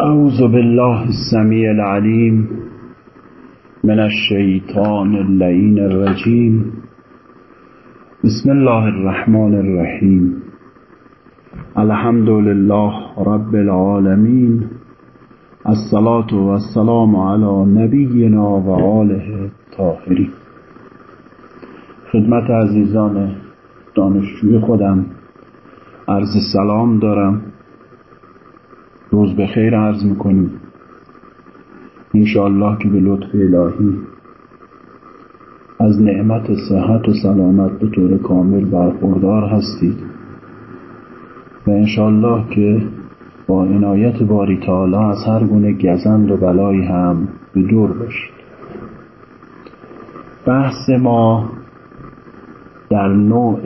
أعوذ بالله السميع العليم من الشيطان اللعين الرجيم. بسم الله الرحمن الرحيم. الحمد لله رب العالمين. الصلاة والسلام على نبینا و آله الطاهرین. خدمت عزیزان دانشجوی خودم. عرض سلام دارم. روز به خیر عرض می‌کنیم. انشاءالله که به لطف الهی از نعمت صحت و سلامت به طور کامل برخوردار هستید. و انشاءالله که با عنایت باری تعالی از هر گونه گزند و بلایی هم به دور باشید. بحث ما در نوع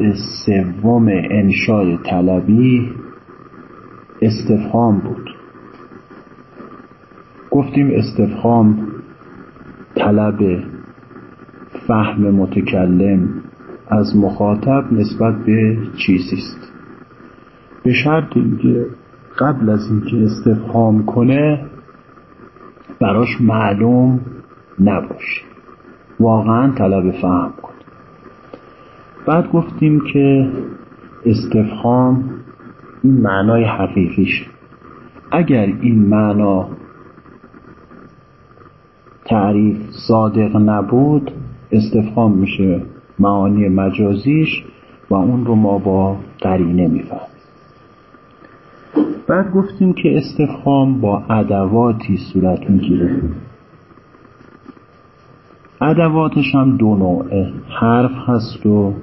سوم انشای طلبی استفهام بود. گفتیم استفهام طلب فهم متکلم از مخاطب نسبت به چیزی است. به شرط اینکه قبل از اینکه استفهام کنه براش معلوم نباشه. واقعا طلب فهم بعد گفتیم که استفهام این معنای حقیقیش. اگر این معنا تعریف صادق نبود استفهام میشه معانی مجازیش و اون رو ما با قرینه میفهم بعد گفتیم که استفهام با ادواتی صورت می‌گیره. ادواتش هم دو نوعه. حرف هست و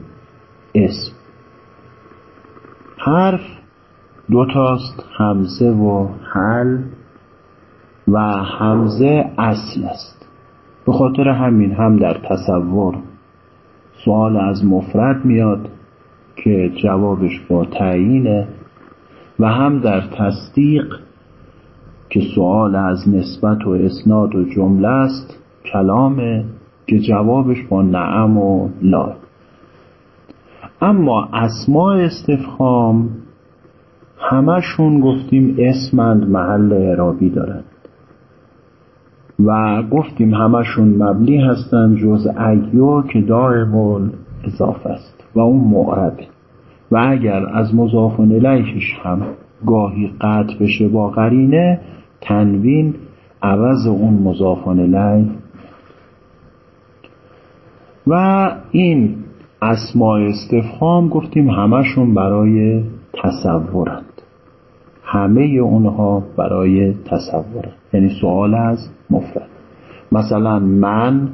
اسم حرف دوتاست همزه و حل و همزه اصل است. به خاطر همین هم در تصور سوال از مفرد میاد که جوابش با تعیینه و هم در تصدیق که سوال از نسبت و اسناد و جمله است کلامه که جوابش با نعم و لا. اما اسماع استفهام همشون گفتیم اسمند محل اعرابی دارند و گفتیم همشون مبنی هستند جز ایو که دائم اضافه است و اون معربه و اگر از مضاف الیهش هم گاهی قطع بشه با قرینه تنوین عوض اون مضاف الیه. و این اسماع استفهام گفتیم همشون برای تصورند. همه اونها برای تصورند. یعنی سوال از مفرد. مثلا من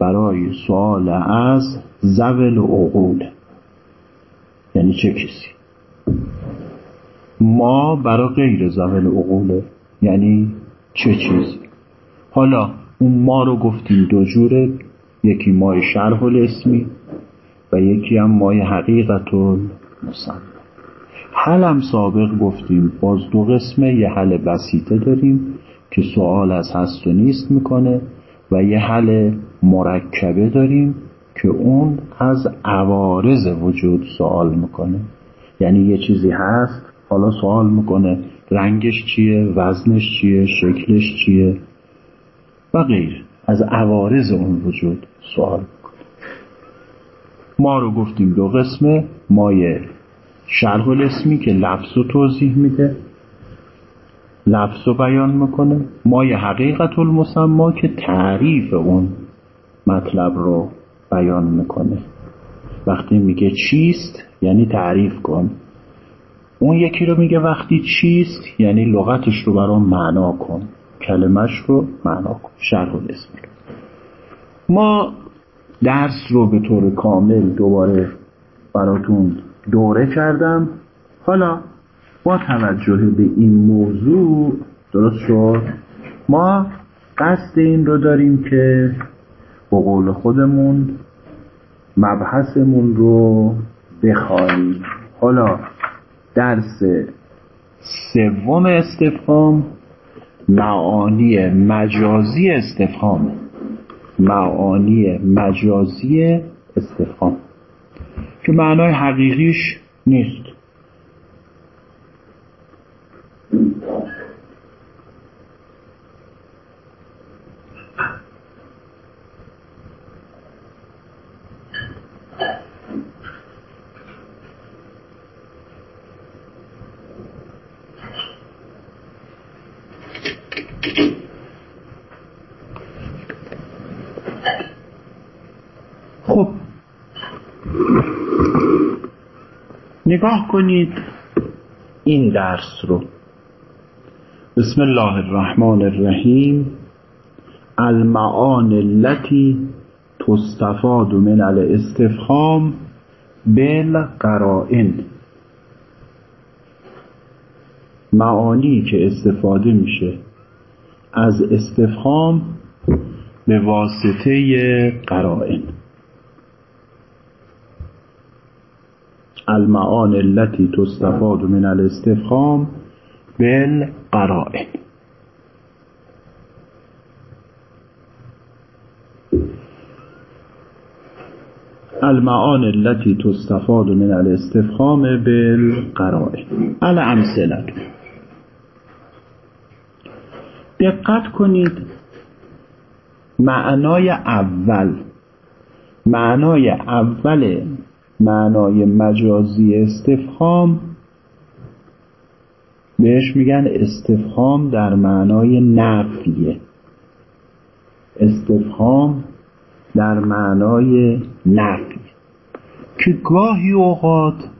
برای سوال از زول عقول. یعنی چه کسی؟ ما برای غیر زول عقوله یعنی چه چیزی؟ حالا اون ما رو گفتیم دو جوره. یکی مای شرح الاسمی. و یکی هم مای حقیقت المسمى حلم سابق گفتیم. باز دو قسمه یه حل بسیطه داریم که سوال از هست و نیست می‌کنه و یه حل مرکبه داریم که اون از عوارض وجود سوال می‌کنه. یعنی یه چیزی هست حالا سوال می‌کنه رنگش چیه وزنش چیه شکلش چیه و غیر از عوارض اون وجود سوال ما رو گفتیم دو قسمه مایه شرح الاسمی که لفظ رو توضیح میده. لفظ رو بیان می‌کنه. مای حقیقت المسما که تعریف اون مطلب رو بیان می‌کنه. وقتی میگه چیست یعنی تعریف کن. اون یکی رو میگه وقتی چیست یعنی لغتش رو برام معنا کن. کلمش رو معنا کن. شرح الاسم ما درس رو به طور کامل دوباره براتون دوره کردم. حالا با توجه به این موضوع درست شد؟ ما قصد این رو داریم که با قول خودمون مبحثمون رو بخوانیم. حالا درس سوم استفهام معانی مجازی استفهام معانی مجازی استفهام. که معنای حقیقیش نیست. نگاه کنید. این درس رو. بسم الله الرحمن الرحیم. المعان التي تستفاد من الاستفهام بالقرائن. معانی که استفاده میشه از استفهام به واسطه قرائن. المعان التي تستفاد من الاستفهام بالقرائن المعان التي تستفاد من الاستفهام بالقرائن. الامثله دقت کنید معنای اول. معنای اول معنای مجازی استفهام بهش میگن استفهام در معنای نفیه. استفهام در معنای نفی. که گاهی اوقات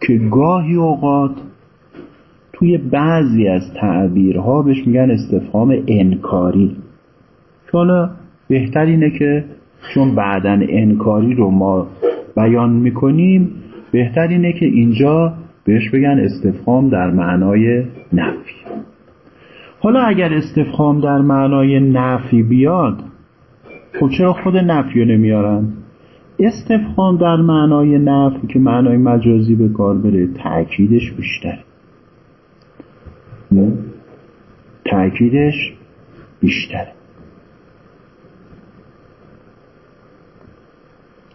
که گاهی اوقات توی بعضی از تعبیرها بهش میگن استفهام انکاری. حالا بهتر اینه که چون بعدا انکاری رو ما بیان می‌کنیم بهتر اینه که اینجا بهش بگن استفهام در معنای نفی. حالا اگر استفهام در معنای نفی بیاد خب چرا خود نفی رو نمیارن؟ استفهام در معنای نفی که معنای مجازی به کار بره تأکیدش بیشتر. تأکیدش بیشتر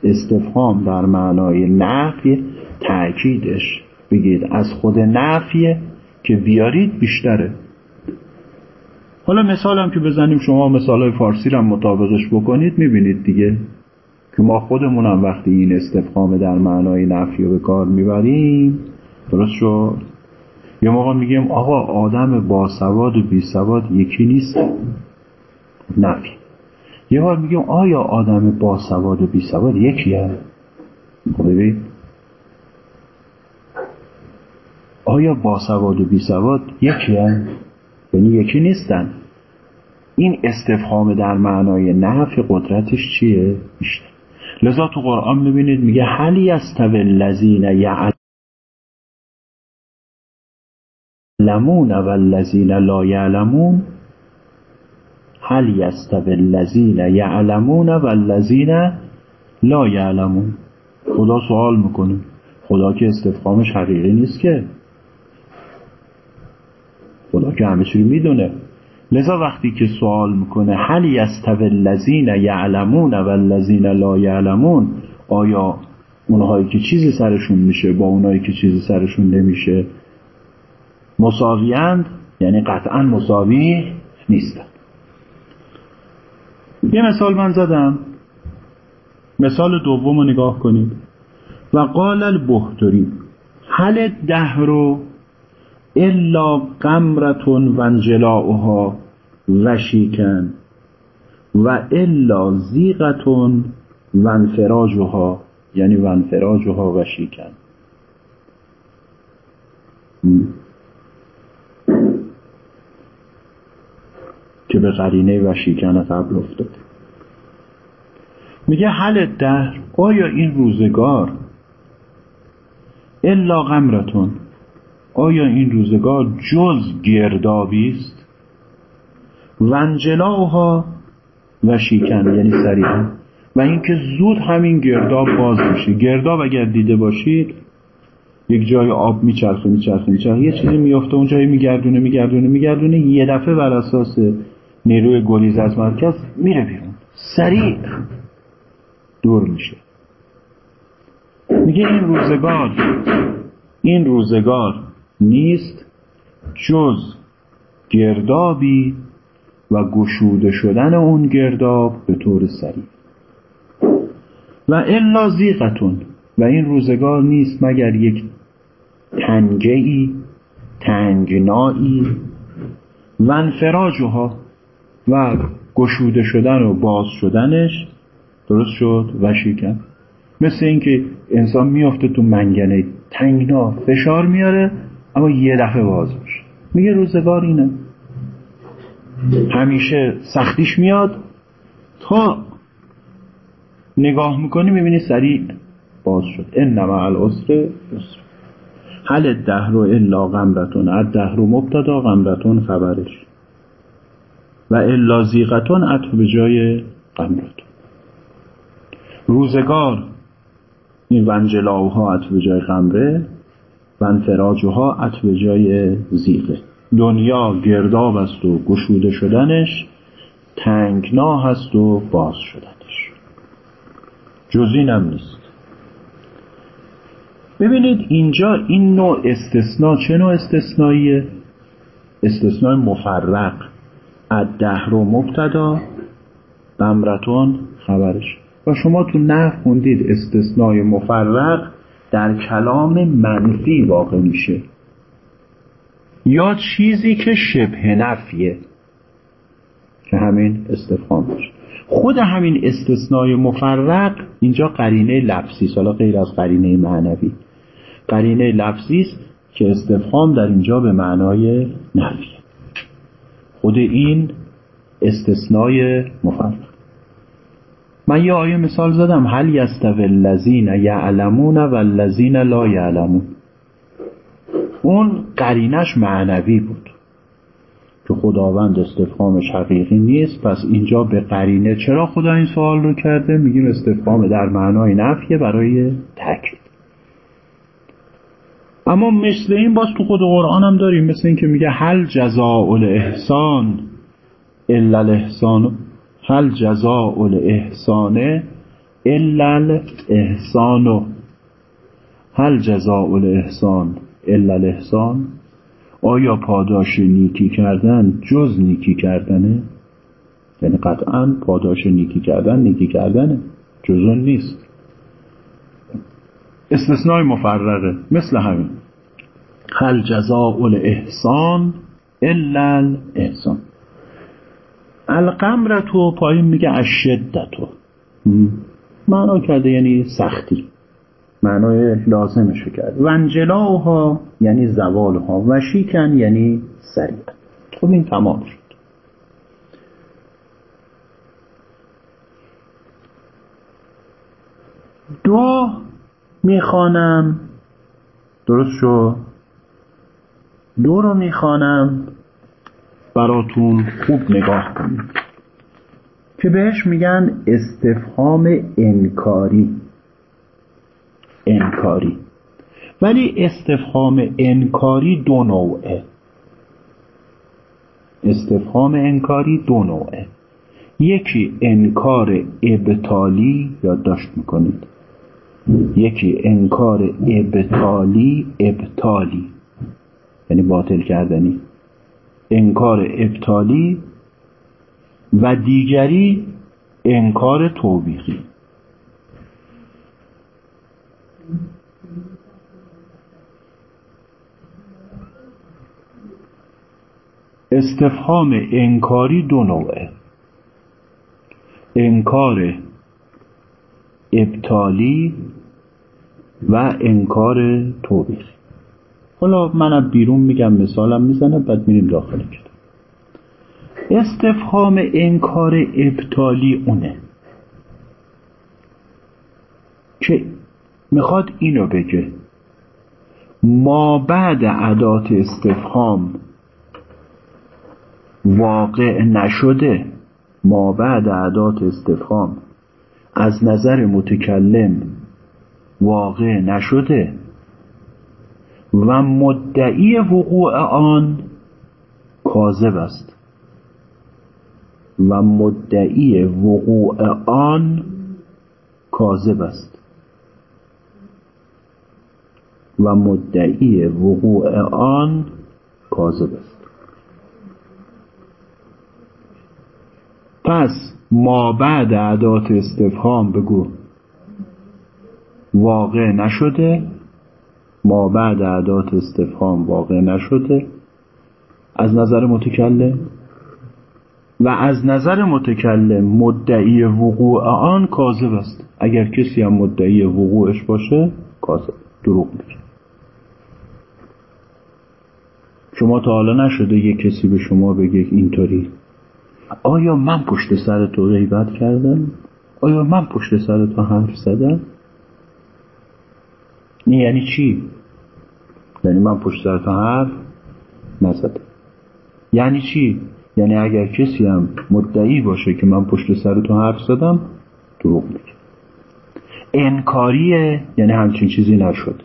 استفهام در معنای نفی تأکیدش. بگید از خود نفیه که بیارید بیشتره. حالا مثالم که بزنیم شما مثال های فارسی رو مطابقش بکنید می‌بینید دیگه که ما خودمونم وقتی این استفهام در معنای نفی رو به کار می‌بریم درست شد؟ یه موقع میگیم آقا آدم باسواد و بیسواد یکی نیست. نفی. یه بار میگیم آیا آدم باسواد و بیسواد یکیه خب ببین. آیا باسواد و بیسواد یکیه یعنی یکی نیستن. این استفهام در معنای نفی قدرتش چیه؟ بیشتر لذا تو قرآن می‌بینید میگه هل یستوی الذین یعلمون و الذین لا یعلمون؟ هل یستوی الذین یعلمون و الذین لا یعلمون؟ خدا سوال می‌کنه. خدا که استفهامش حقیقی نیست که. خدا که همه چی می‌دونه. لذا وقتی که سوال می‌کنه هل یستوی الذین یعلمون و الذین لا یعلمون آیا اونهایی که چیزی سرشون میشه با اونهایی که چیزی سرشون نمیشه مساویند یعنی قطعا مساوی نیستن یه مثال من زدم. مثال دوم رو نگاه کنید. و قال البهتری هل دهرو الا قمرتون و انجلاؤها وشیکن و الا زیغتون و انفراجها یعنی و انفراجها وشیکن که به قرینه وشیکن قبل افتاد میگه حل دهر آیا این روزگار؟ الا غمرتون آیا این روزگار جز گردابی است؟ ونجلاها و شیکن یعنی سریعا و اینکه زود همین گرداب باز میشه. گرداب اگر دیده باشید یک جای آب میچرخه میچرخه میچرخه. یه چیزی میفته اون جایی میگردونه میگردونه میگردونه یه دفعه بر اساس نیروی گریز از مرکز میره بیرون. سریع. دور میشه. میگه این روزگار این روزگار نیست جز گردابی و گشوده شدن اون گرداب به طور سریع. و الا زیغتون و این روزگار نیست مگر یک تنگه ای تنگنایی. و انفراجها و گشوده شدن و باز شدنش درست شد و شیکن مثل اینکه انسان میافته تو منگنه تنگنا فشار میاره اما یه دفعه باز میشه. میگه روزگار اینه. همیشه سختیش میاد. تا نگاه می‌کنی می‌بینی سریع باز شد. انما العسر یسر. حل الدهر الا غمرتون؟ الدهر مبتدا غمرتون خبرش. و الا زیغتون عطف به جای غمرتون روزگار این ونجلاوها عطف به جای غمره و انفراجها عطف به جای زیغه. دنیا گرداب است و گشوده شدنش تنگنا هست و باز شدنش. جز اینم نیست. ببینید اینجا این نوع استثناء چه نوع استثنائیه استثناء مفرق. الدهر و مبتدا بمرتون خبرش. و شما تو نه خوندید استثنای مفرق در کلام منفی واقع میشه. یا چیزی که شبه نفیه. که همین استفهام خود همین استثنای مفرق اینجا قرینه لفظی حالا غیر از قرینه معنوی. قرینه لفظی است که استفهام در اینجا به معنای نفی خود این استثنای مفرق من یه آیه مثال زدم. هل یستوی الذین یعلمون و الذین لا یعلمون. اون قرینش معنوی بود. که خداوند استفهامش حقیقی نیست. پس اینجا به قرینه چرا خدا این سوال رو کرده؟ میگیم استفهام در معنای نفیه برای تاکید. اما مثل این باز تو خود قرآن هم داریم مثل این که میگه هل جزاء الاحسان الا الاحسان هل جزاء الاحسان الا الاحسان. هل جزاء الاحسان الا الاحسان. آیا پاداش نیکی کردن جز نیکی کردنه؟ یعنی قطعا پاداش نیکی کردن نیکی کردنه جز نیست. استثنای مفرقه مثل همین. هل جزاء الاحسان الا الاحسان. القمرتو پایین میگه اشدتو معنا کرده یعنی سختی. معنای لازمشو کرد و انجلاها یعنی زوالها. و شیکن یعنی سریع. خب این تمام شد. دو می‌خوانم. درست شو دو رو می‌خوانم. براتون خوب نگاه کنید که بهش میگن؟ استفهام انکاری. انکاری. ولی استفهام انکاری دو نوعه. استفهام انکاری دو نوعه. یکی انکار ابطالی یادداشت می‌کنید. یکی انکار ابطالی ابطالی. یعنی باطل کردنی. انکار ابطالی و دیگری انکار توبیخی. استفهام انکاری دو نوعه. انکار ابطالی و انکار توبیخی. حالا منم بیرون میگم مثالم می‌زنم بعد میریم داخل کتاب. استفهام انکار ابطالی اونه. که می‌خواد اینو بگه. ما بعد عدات استفهام واقع نشده. ما بعد عدات استفهام از نظر متکلم واقع نشده. و مدعی وقوع آن کاذب است. و مدعی وقوع آن کاذب است. و مدعی وقوع آن کاذب است. پس ما بعد عدات استفهام بگو. واقع نشده ما بعد عدات استفهام واقع نشده. از نظر متکلم؟ و از نظر متکلم مدعی وقوع آن کاذب است. اگر کسی هم مدعی وقوعش باشه کاذب دروغ میگه. شما تا حالا نشده یه کسی به شما بگه اینطوری. آیا من پشت سر تو غیبت کردم؟ آیا من پشت سر تو حرف زدم؟ یعنی چی؟ یعنی من پشت سر حرف نزدم. یعنی چی؟ یعنی اگر کسی هم مدعی باشه که من پشت سر تو حرف زدم دروغ میگه. انکاریه یعنی همچین چیزی نشده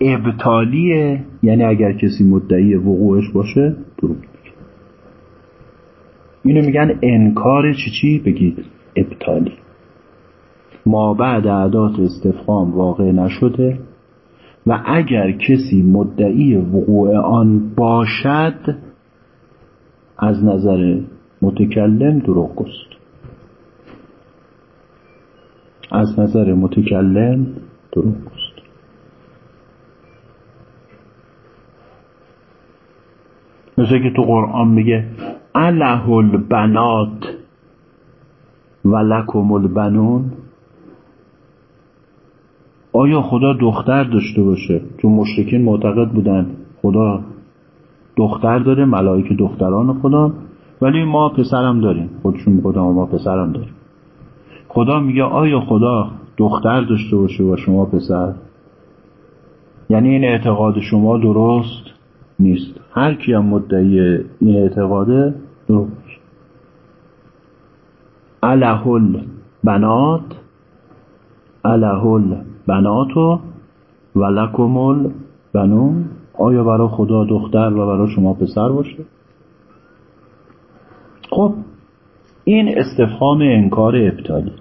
ابطالیه یعنی اگر کسی مدعی وقوعش باشه دروغ میگه. اینو میگن انکار چی چی؟ بگید ابطالی. ما بعد عدات استفهام واقع نشده و اگر کسی مدعی وقوع آن باشد از نظر متکلم دروغ گست از نظر متکلم دروغ گست مثل که تو قرآن میگه اله البنات و لکم البنون آیا خدا دختر داشته باشه؟ چون مشرکین معتقد بودن خدا دختر داره ملائکه دختران خدا ولی ما پسرم داریم. خودشون خدا ما پسرم داریم. خدا میگه آیا خدا دختر داشته باشه و شما پسر؟ یعنی این اعتقاد شما درست نیست. هر کی هم مدعی این اعتقاده درست. الهل بنات الهل بناتو و لکمل بنون آیا برای خدا دختر و برای شما پسر باشه؟ خب این استفهام انکار ابتالی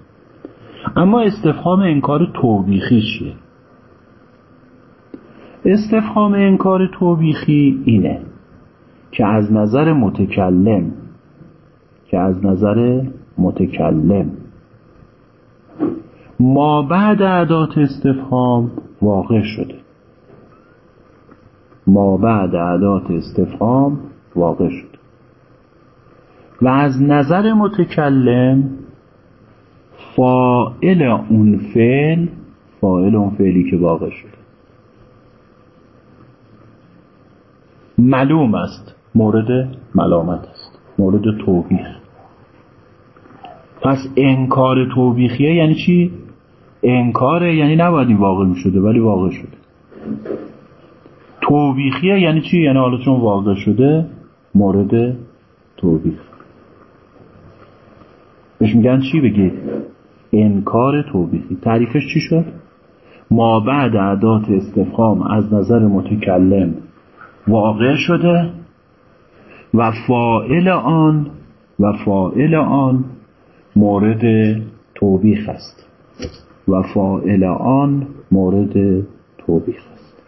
اما استفهام انکار توبیخی چیه؟ استفهام انکار توبیخی اینه که از نظر متکلم که از نظر متکلم ما بعد عدات استفهام واقع شده. ما بعد عدات استفهام واقع شده. و از نظر متکلم فائل اون فعل فائل اون فعلی که واقع شده. معلوم است. مورد ملامت است. مورد توبیخ. پس انکار توبیخیه یعنی چی؟ انکاره یعنی نباید این واقع می شده ولی واقع شده توبیخیه یعنی چی؟ یعنی حالا چون واقع شده مورد توبیخ بهش میگن چی بگید؟ انکار توبیخی تعریفش چی شد؟ ما بعد عدات استفهام از نظر متکلم واقع شده و فائل آن و فائل آن مورد توبیخ است و فائل آن مورد توبیخ است.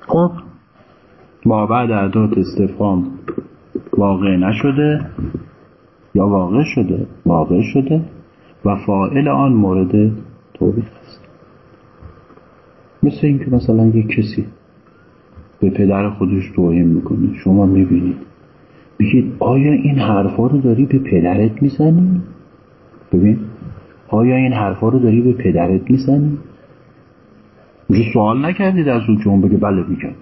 خب ما بعد عدات استفهام واقع نشده یا واقع شده؟ واقع شده و فائل آن مورد توبیخ است. مثل اینکه مثلا یک کسی به پدر خودش توهین می‌کنه شما می‌بینید بگید آیا این حرفا رو داری به پدرت می‌زنی؟ ببین آیا این حرفا رو داری به پدرت می‌زنی؟ اونجا سوال نکردید از اون که اون بگه بله میگم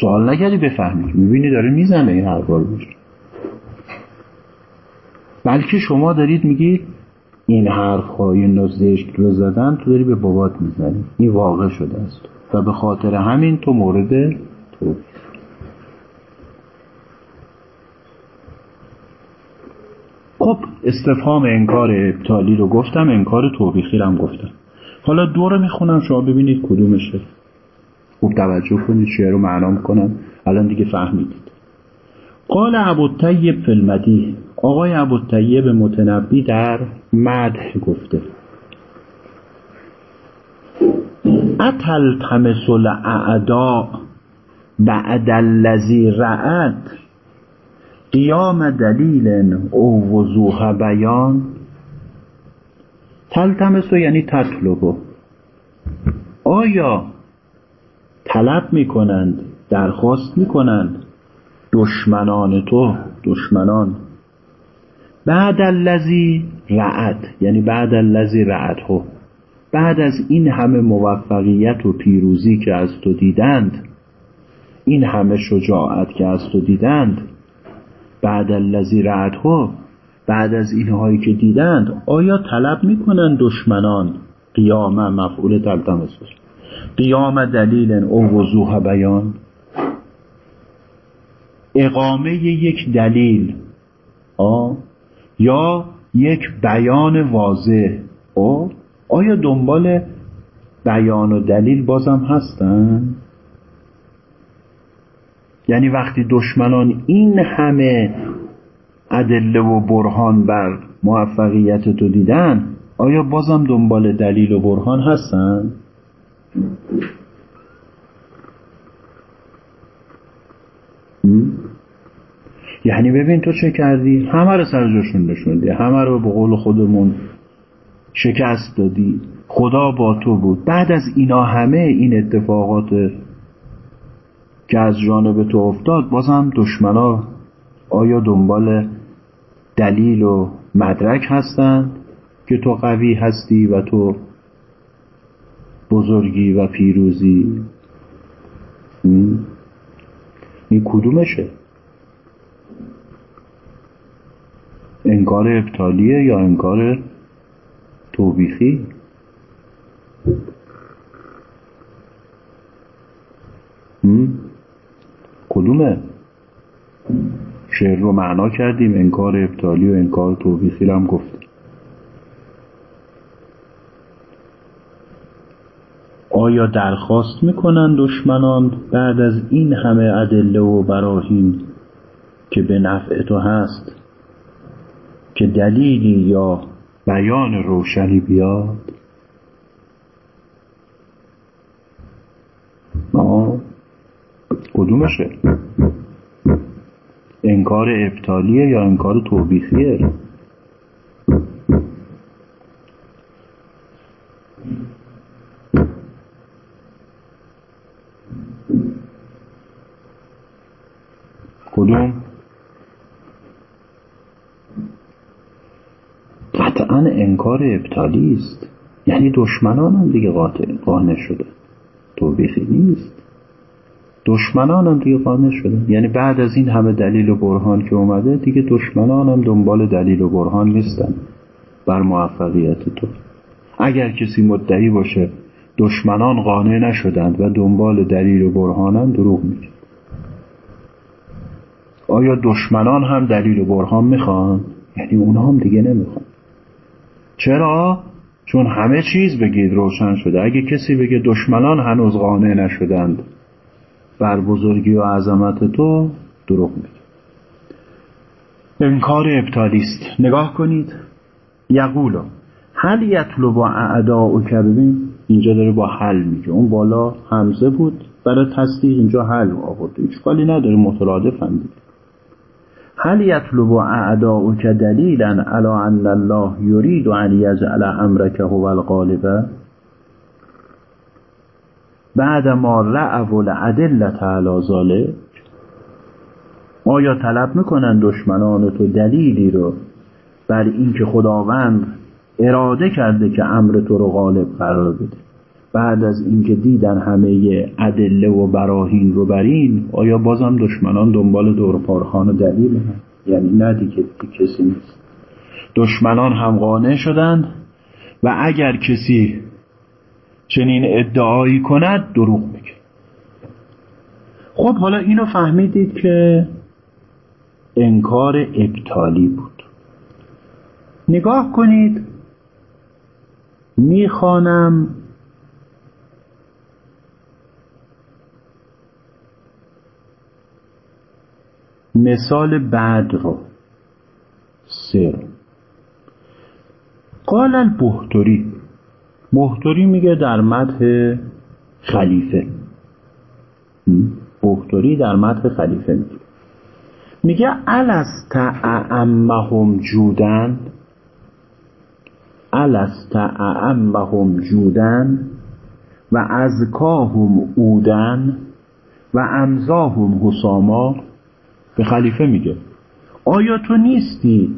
سوال نکردی بفهمی می‌بینی داره می‌زنه این حرفا رو. بلکه شما دارید میگید این حرف های نزدشت رو زدن تو داری به بابات می‌زنی. این واقع شده است. و به خاطر همین تو مورد تو. خب استفهام انکار ابتالی رو گفتم انکار توبیخی رو هم گفتم. حالا دو رو می‌خونم شما ببینید کدومشه. خوب توجه کنید شعر رو معنا کنم الان دیگه فهمیدید. قال ابو طیب فی المدیح. آقای ابو طیب متنبی در مدح گفته. اتل تمثل اعدا بعد الذی رعد قیام دلیل او وضوح بیان. تلتمسو یعنی تطلبو آیا طلب می‌کنند درخواست می‌کنند؟ دشمنان تو دشمنان. بعد الذی رعد یعنی بعد الذی رعده بعد از این همه موفقیت و پیروزی که از تو دیدند این همه شجاعت که از تو دیدند بعد الذی رعده بعد از اینهایی که دیدند آیا طلب می‌کنند دشمنان قیام مفعول تلتمس قیام دلیل او وضوح بیان؟ اقامه یک دلیل آ یا یک بیان واضح او آیا دنبال بیان و دلیل بازم هستن؟ یعنی وقتی دشمنان این همه ادله و برهان بر موفقیت تو دیدن آیا بازم دنبال دلیل و برهان هستن؟ یعنی ببین تو چه کردی؟ همه رو سر جاشون نشوندی همه رو به قول خودمون شکست دادی. خدا با تو بود. بعد از اینا همه این اتفاقات که از جانب تو افتاد بازم دشمنا آیا دنبال دلیل و مدرک هستند که تو قوی هستی و تو بزرگی و پیروزی؟ این کدومشه؟ انکار ابتالیه یا انکار توبیخی؟ کدومه؟ شعر رو معنا کردیم انکار ابتالی و انکار توبیخی هم گفتیم. آیا درخواست می‌کنن دشمنان بعد از این همه ادله و براهین که به نفع تو هست که دلیلی یا بیان روشنی بیاد؟ آه کدومشه؟ انکار ابتالیه یا انکار توبیخیه؟ کدوم؟ قطعا انکار ابتالی است. یعنی دشمنان هم دیگه قاطع قانع شده. توبیخی نیست. دشمنان هم دیگه قانع شده. یعنی بعد از این همه دلیل و برهان که اومده دیگه دشمنان هم دنبال دلیل و برهان نیستن. بر موفقیت تو. اگر کسی مدعی باشه دشمنان قانع نشدند و دنبال دلیل و برهانن دروغ میگه. آیا دشمنان هم دلیل و برهان می‌خوان؟ یعنی اونها هم دیگه نمی‌خوان. چرا؟ چون همه چیز بگید روشن شده. اگه کسی بگه دشمنان هنوز قانع نشدند بر بزرگی و عظمت تو دروغ میگه. انکار ابتالی است نگاه کنید. یقولو هل یطلب و اعدا که ببین اینجا داره با حل میگه. اون بالا همزه بود. برای تصدیق اینجا حل آورده هیچ کالی نداره. مترادف هم هل یطلب اعداء که دلیلا علی ان الله یرید ان یجعل امرک هو الغالب بعد ما رعو الادله علی ذلک. آیا طلب می‌کنن دشمنان تو دلیلی رو بر اینکه خداوند اراده کرده که امر تو رو غالب قرار بده؟ بعد از اینکه دیدن همه ادله و براهین رو بر این آیا بازم دشمنان دنبال دورپارخان و دلیل هم؟ یعنی نه دیگه کسی نیست. دشمنان هم قانع شدند و اگر کسی چنین ادعایی کند دروغ میگه. خب حالا اینو فهمیدید که انکار ابتالی بود. نگاه کنید. می‌خوانم مثال بعد رو. سه رو قال البهتری بهتری میگه در مدح خلیفه. بهتری در مدح خلیفه میگه. میگه الست اعمهم جودن. الست اعمهم جودن و ازکاهم اودن و امزاهم حساما. خلیفه میگه. آیا تو نیستی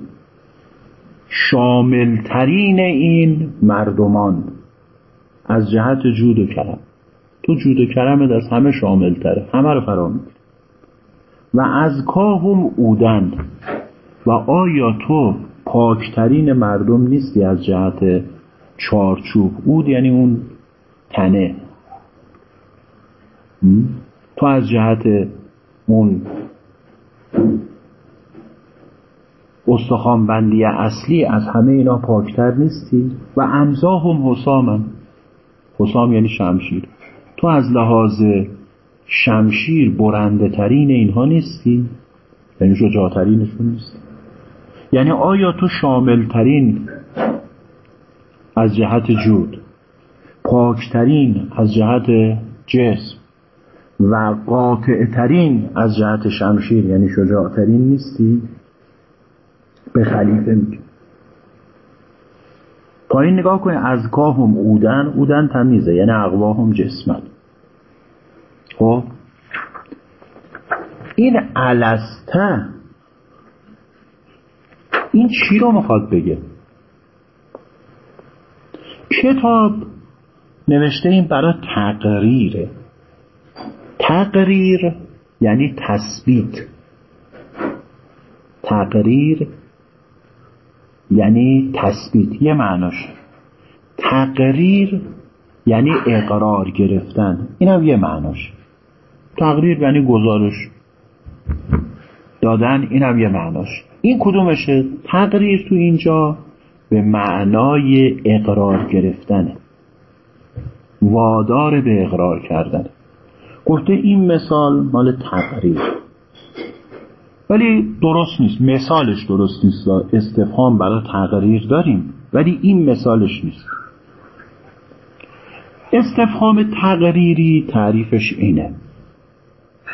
شاملترین این مردمان؟ از جهت جود و کرم. تو جود و کرمت از همه شاملتره. همه رو فرا و از کاهم اودن. و آیا تو پاکترین مردم نیستی از جهت چارچوب؟ اود یعنی اون تنه. تو از جهت اون استخوان بندی اصلی از همه اینا پاکتر نیستی؟ و امزاه هم حسامن حسام یعنی شمشیر. تو از لحاظ شمشیر برنده ترین اینها نیستی؟ یعنی شجاعترینشون نیستی یعنی آیا تو شامل ترین از جهت جود پاکترین از جهت جسم و قاطع ترین از جهت شمشیر یعنی شجاعترین نیستی؟ به خلیفه میگه. پایین نگاه کنید از کاهم اودن اودن تمیزه یعنی اقواهم جسمن. خب؟ این السته این چی رو می‌خواد بگه؟ کتاب نوشته این برای تقریره. تقریر یعنی تثبیت. تقریر یعنی تثبیت. یه معناش. تقریر یعنی اقرار گرفتن. این هم یه معناش. تقریر یعنی گزارش. دادن این هم یه معناش. این کدومشه؟ تقریر تو اینجا به معنای اقرار گرفتن. وادار به اقرار کردن. گفته این مثال مال تقریر. ولی درست نیست. مثالش درست نیست. استفهام برای تقریر داریم. ولی این مثالش نیست. استفهام تقریری تعریفش اینه.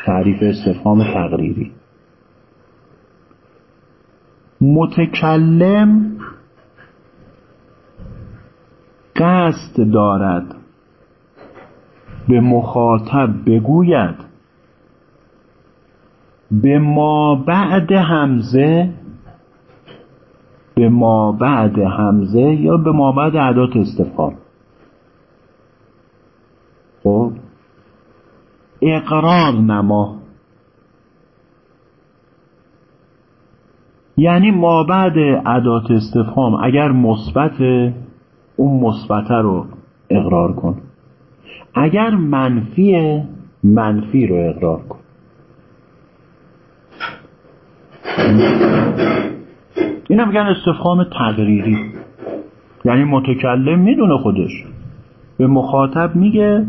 تعریف استفهام تقریری. متکلم قصد دارد به مخاطب بگوید به ما بعد همزه به ما بعد همزه یا به ما بعد عدات استفهام. خب اقرار نما. یعنی ما بعد ادات استفهام اگر مثبت اون مثبته رو اقرار کن. اگر منفی منفی رو اقرار کن. این هم میگن استفهام تقریری یعنی متکلم می‌دونه خودش. به مخاطب میگه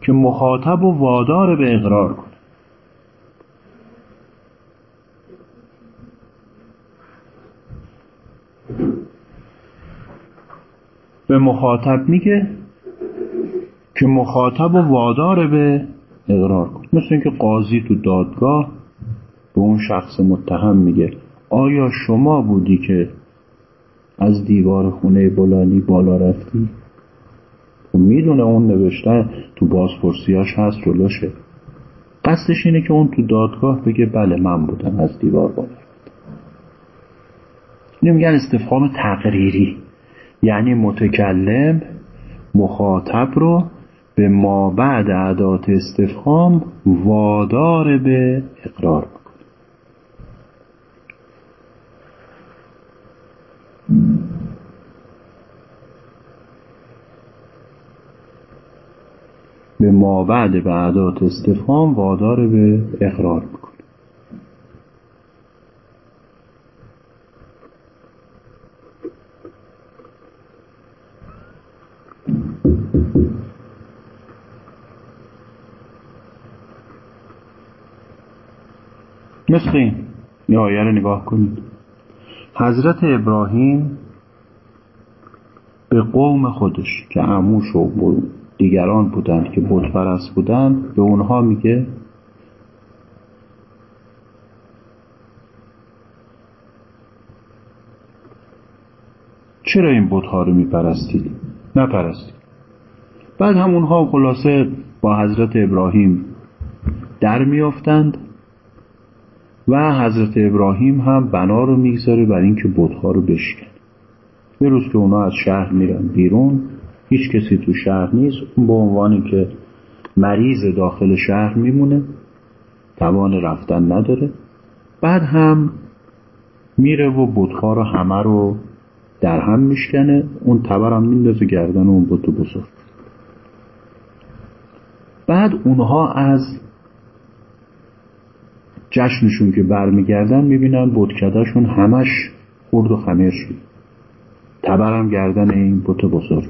که مخاطب و وادار به اقرار کنه به مخاطب میگه که مخاطب و وادار به اقرار کنه مثل اینکه قاضی تو دادگاه به اون شخص متهم میگه آیا شما بودی که از دیوار خونه بلانی بالا رفتی؟ و می‌دونه اون نوشته تو بازپرسیاش هست جلوشه. قصدش اینه که اون تو دادگاه بگه بله من بودم از دیوار بالا اینو میگن استفهام تقریری. یعنی متکلم مخاطب رو به ما بعد عدات استفهام وادار به اقرار به ما بعد به عدات استفهام وادار به اقرار بکنه. مثل این این آیه رو نگاه کنید. حضرت ابراهیم به قوم خودش که عموش و دیگران بودند که بودپرست بودند به اونها میگه چرا این بودها رو میپرستید؟ نپرستید. بعد همونها خلاصه با حضرت ابراهیم در میافتند. و حضرت ابراهیم هم بنا رو می‌گذاره بر اینکه بتها رو بشکن. یه روز که اونا از شهر میرن بیرون هیچ کسی تو شهر نیست اون به عنوانی که مریض داخل شهر میمونه توان رفتن نداره. بعد هم میره و بتها رو همه رو در هم میشکنه اون تبر هم میندازه گردن اون بت بزرگ. بعد اونها از جشنشون که برمیگردن می‌بینن بتکدهشون همش خورد و خمیر شد تبرم گردن این بت بزرگ.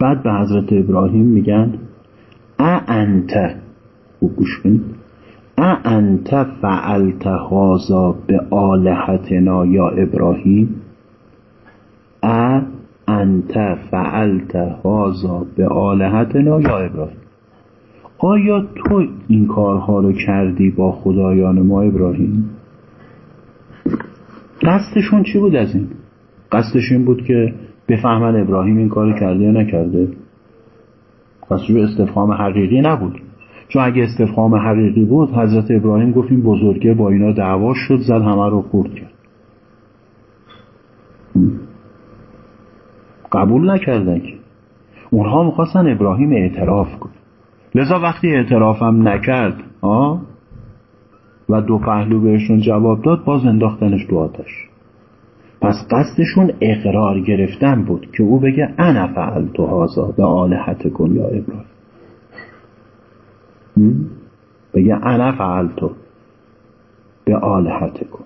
بعد به حضرت ابراهیم میگن ا انت خوب گوش ا انت فعلت هازا به آلهتنا یا ابراهیم؟ ا انت فعلت هازا به آلهتنا یا ابراهیم؟ آیا تو این کارها رو کردی با خدایان ما ابراهیم؟ قصدشون چی بود از این؟ قصدش این بود که بفهمن ابراهیم این کار کرده یا نکرده. قصدش استفهام حقیقی نبود. چون اگه استفهام حقیقی بود حضرت ابراهیم گفت این بزرگه با اینا دعوا شد زد همه رو خورد کرد. قبول نکردن که. اونها می‌خواستن ابراهیم اعتراف کنه لذا وقتی اعترافم نکرد آه و دو پهلو بهشون جواب داد باز انداختنش تو آتش. پس قصدشون اقرار گرفتن بود که او بگه انا فعلت هازا به آلهت کن یا ابراهیم. بگه انا فعلتو به آلهت کن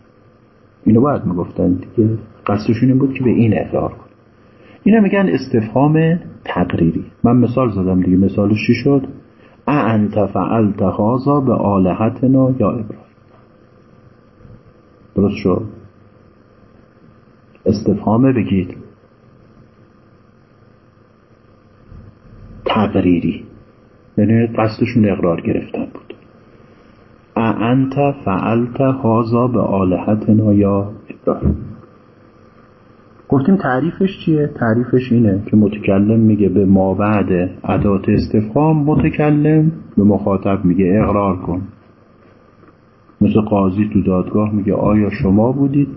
اینو باید می‌گفتن دیگه. قصدشون این بود که به این اقرار کن اینا میگن استفهام تقریری. من مثال زدم دیگه. مثالش چی شد؟ انت فعلت هازا به آلهتنا یا ابراهیم درست شد؟ استفهام بگید. تقریری. یعنی قصدشون اقرار گرفتن بود. انت فعلت هازا به آلهتنا یا ابراهیم گفتیم تعریفش چیه؟ تعریفش اینه که متکلم میگه به ما بعد عدات استفهام متکلم به مخاطب میگه اقرار کن. مثل قاضی تو دادگاه میگه آیا شما بودید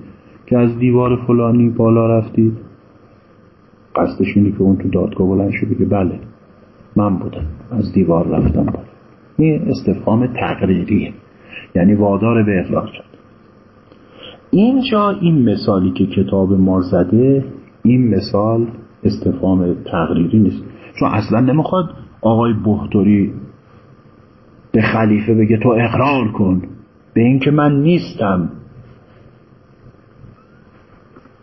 که از دیوار فلانی بالا رفتید؟ قصدش اینه که اون تو دادگاه بلند شد بگه بله من بودم از دیوار رفتم بالا. این استفهام تقریریه یعنی وادار به اقرار شد. اینجا این مثالی که کتاب ما زده این مثال استفهام تقریری نیست. چون اصلا نمی‌خواد آقای بهتوری به خلیفه بگه تو اقرار کن. به اینکه من نیستم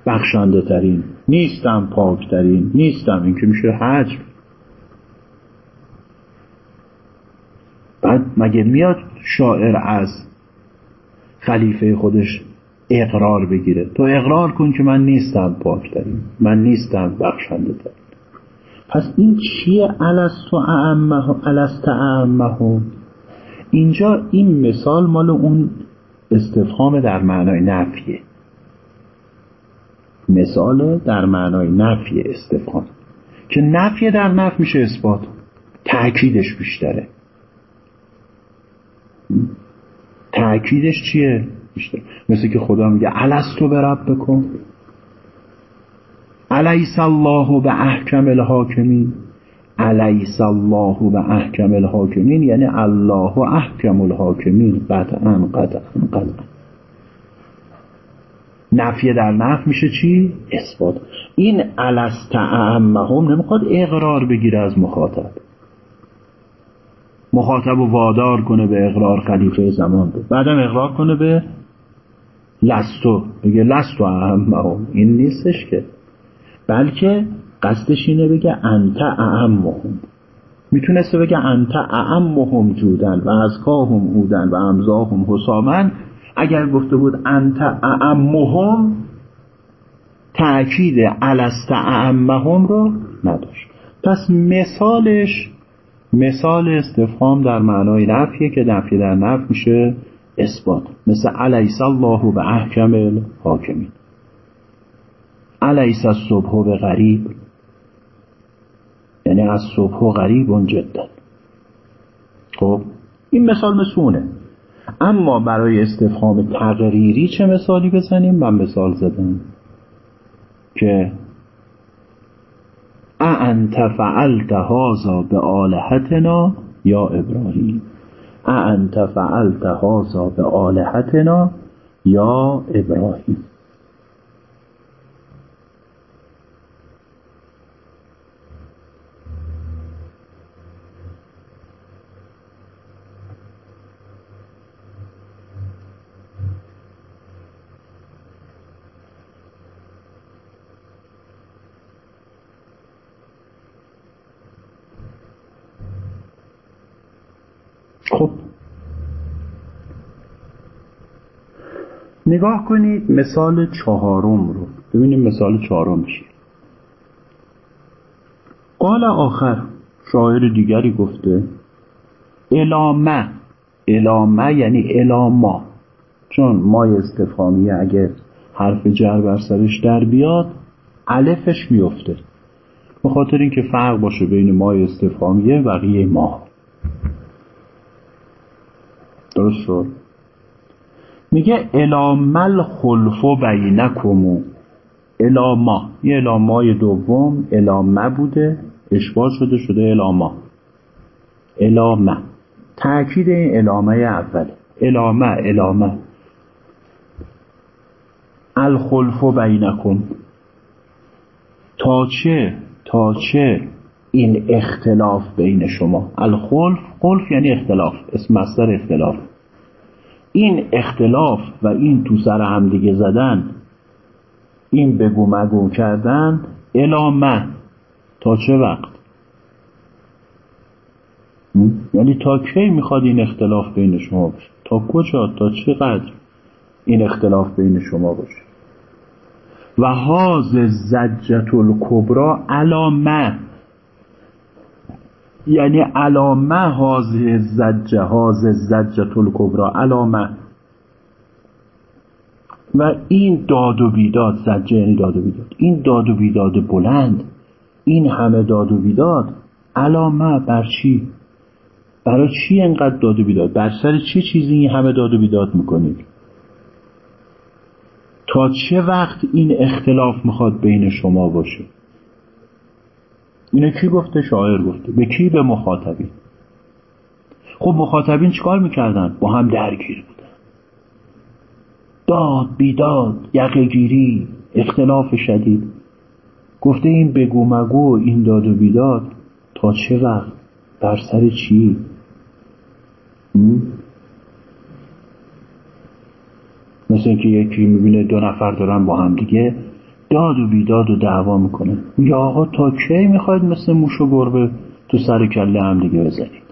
بخشنده ترین نیستم پاکترین نیستم. این که میشه حجم بعد مگه میاد شاعر از خلیفه خودش اقرار بگیره. تو اقرار کن که من نیستم پاکترین من نیستم بخشنده ترین. پس این چیه؟ اعمه الست اعمه؟ اینجا این مثال مال اون استفهام در معنای نفیه. مثال در معنای نفی استفهام. که نفی در نف میشه اثبات. تأکیدش بیشتره. تأکیدش چیه؟ بیشتر. مثل که خدا میگه الستو به رب بکن علیس الله به احکم الحاکمین؟ علیس الله به احکم الحاکمین؟ یعنی الله و احکم الحاکمین. قطعا قطعا قطعا. نفیه در نف میشه چی؟ اثبات. این الست اعمهم نمی‌خواد اقرار بگیره از مخاطب. مخاطب و وادار کنه به اقرار خلیفه زمان. بعدم اقرار کنه به لستو. بگه لستو اعمهم این نیستش که. بلکه قصدش اینه بگه انت اعمهم. می‌تونسته بگه انت اعمهم جودن و از کاهم هودن و امزاهم حسامن. اگر گفته بود انت اعمهم تأکید الست اعمهم رو نداشت. پس مثالش مثال استفهام در معنای نفیه که نفی در نف میشه. اثبات. مثل علیس الله به احکم الحاکمین. علیس از صبح به غریب. یعنی از صبح و غریب جدا خب این مثال مسونه. اما برای استفهام تقریری چه مثالی بزنیم؟ من مثال زدم. که انت فعلت هازا به آلهتنا یا ابراهیم؟ انت فعلت هازا به آلهتنا یا ابراهیم خب. نگاه کنید مثال چهارم رو. ببینیم مثال چهارم چیه قال آخر. شاعر دیگری گفته الامه الامه یعنی الاما. چون مای استفامیه اگه حرف جر بر سرش در بیاد الفش میفته به خاطر اینکه فرق باشه بین مای استفامیه بقیه ما درست شد. میگه الامل خلفو بینکمو الاما یه الامای دوم الامه بوده اشباه شده شده الاما الامه تأکید این الامه اول. الامه الامه الخلفو بینکم. تا چه؟ تا چه؟ این اختلاف بین شما. الخلف خلف یعنی اختلاف اسم مصدر اختلاف. این اختلاف و این تو سر همدیگه زدن این بگو مگو کردن الامه تا چه وقت؟ یعنی تا کی می‌خواد این اختلاف بین شما باشه؟ تا کجا؟ تا چقدر این اختلاف بین شما باشه؟ و هاز زجت الکبرا علامه یعنی علامه هازه زجه هاز زجه الکبرا علامه. و این داد و بیداد زجه یعنی داد و بیداد. این داد و بیداد بلند این همه داد و بیداد علامه بر چی؟ برای چی انقدر داد و بیداد؟ بر سر چه چیزی این همه داد و بیداد می‌کنید؟ تا چه وقت این اختلاف می‌خواد بین شما باشه؟ اینو کی گفته؟ شاعر گفته. به کی؟ به مخاطبین. خب مخاطبین چیکار می‌کردن؟ با هم درگیر بودن. داد بیداد یقه گیری اختلاف شدید. گفته این بگو مگو این داد و بیداد تا چه وقت؟ در سر چی؟ مثل اینکه یکی می‌بینه دو نفر دارن با هم دیگه داد و بیداد و دعوا می‌کنه. یا آقا تا کی می‌خواید مثل موش و گربه تو سر کله هم دیگه بزنید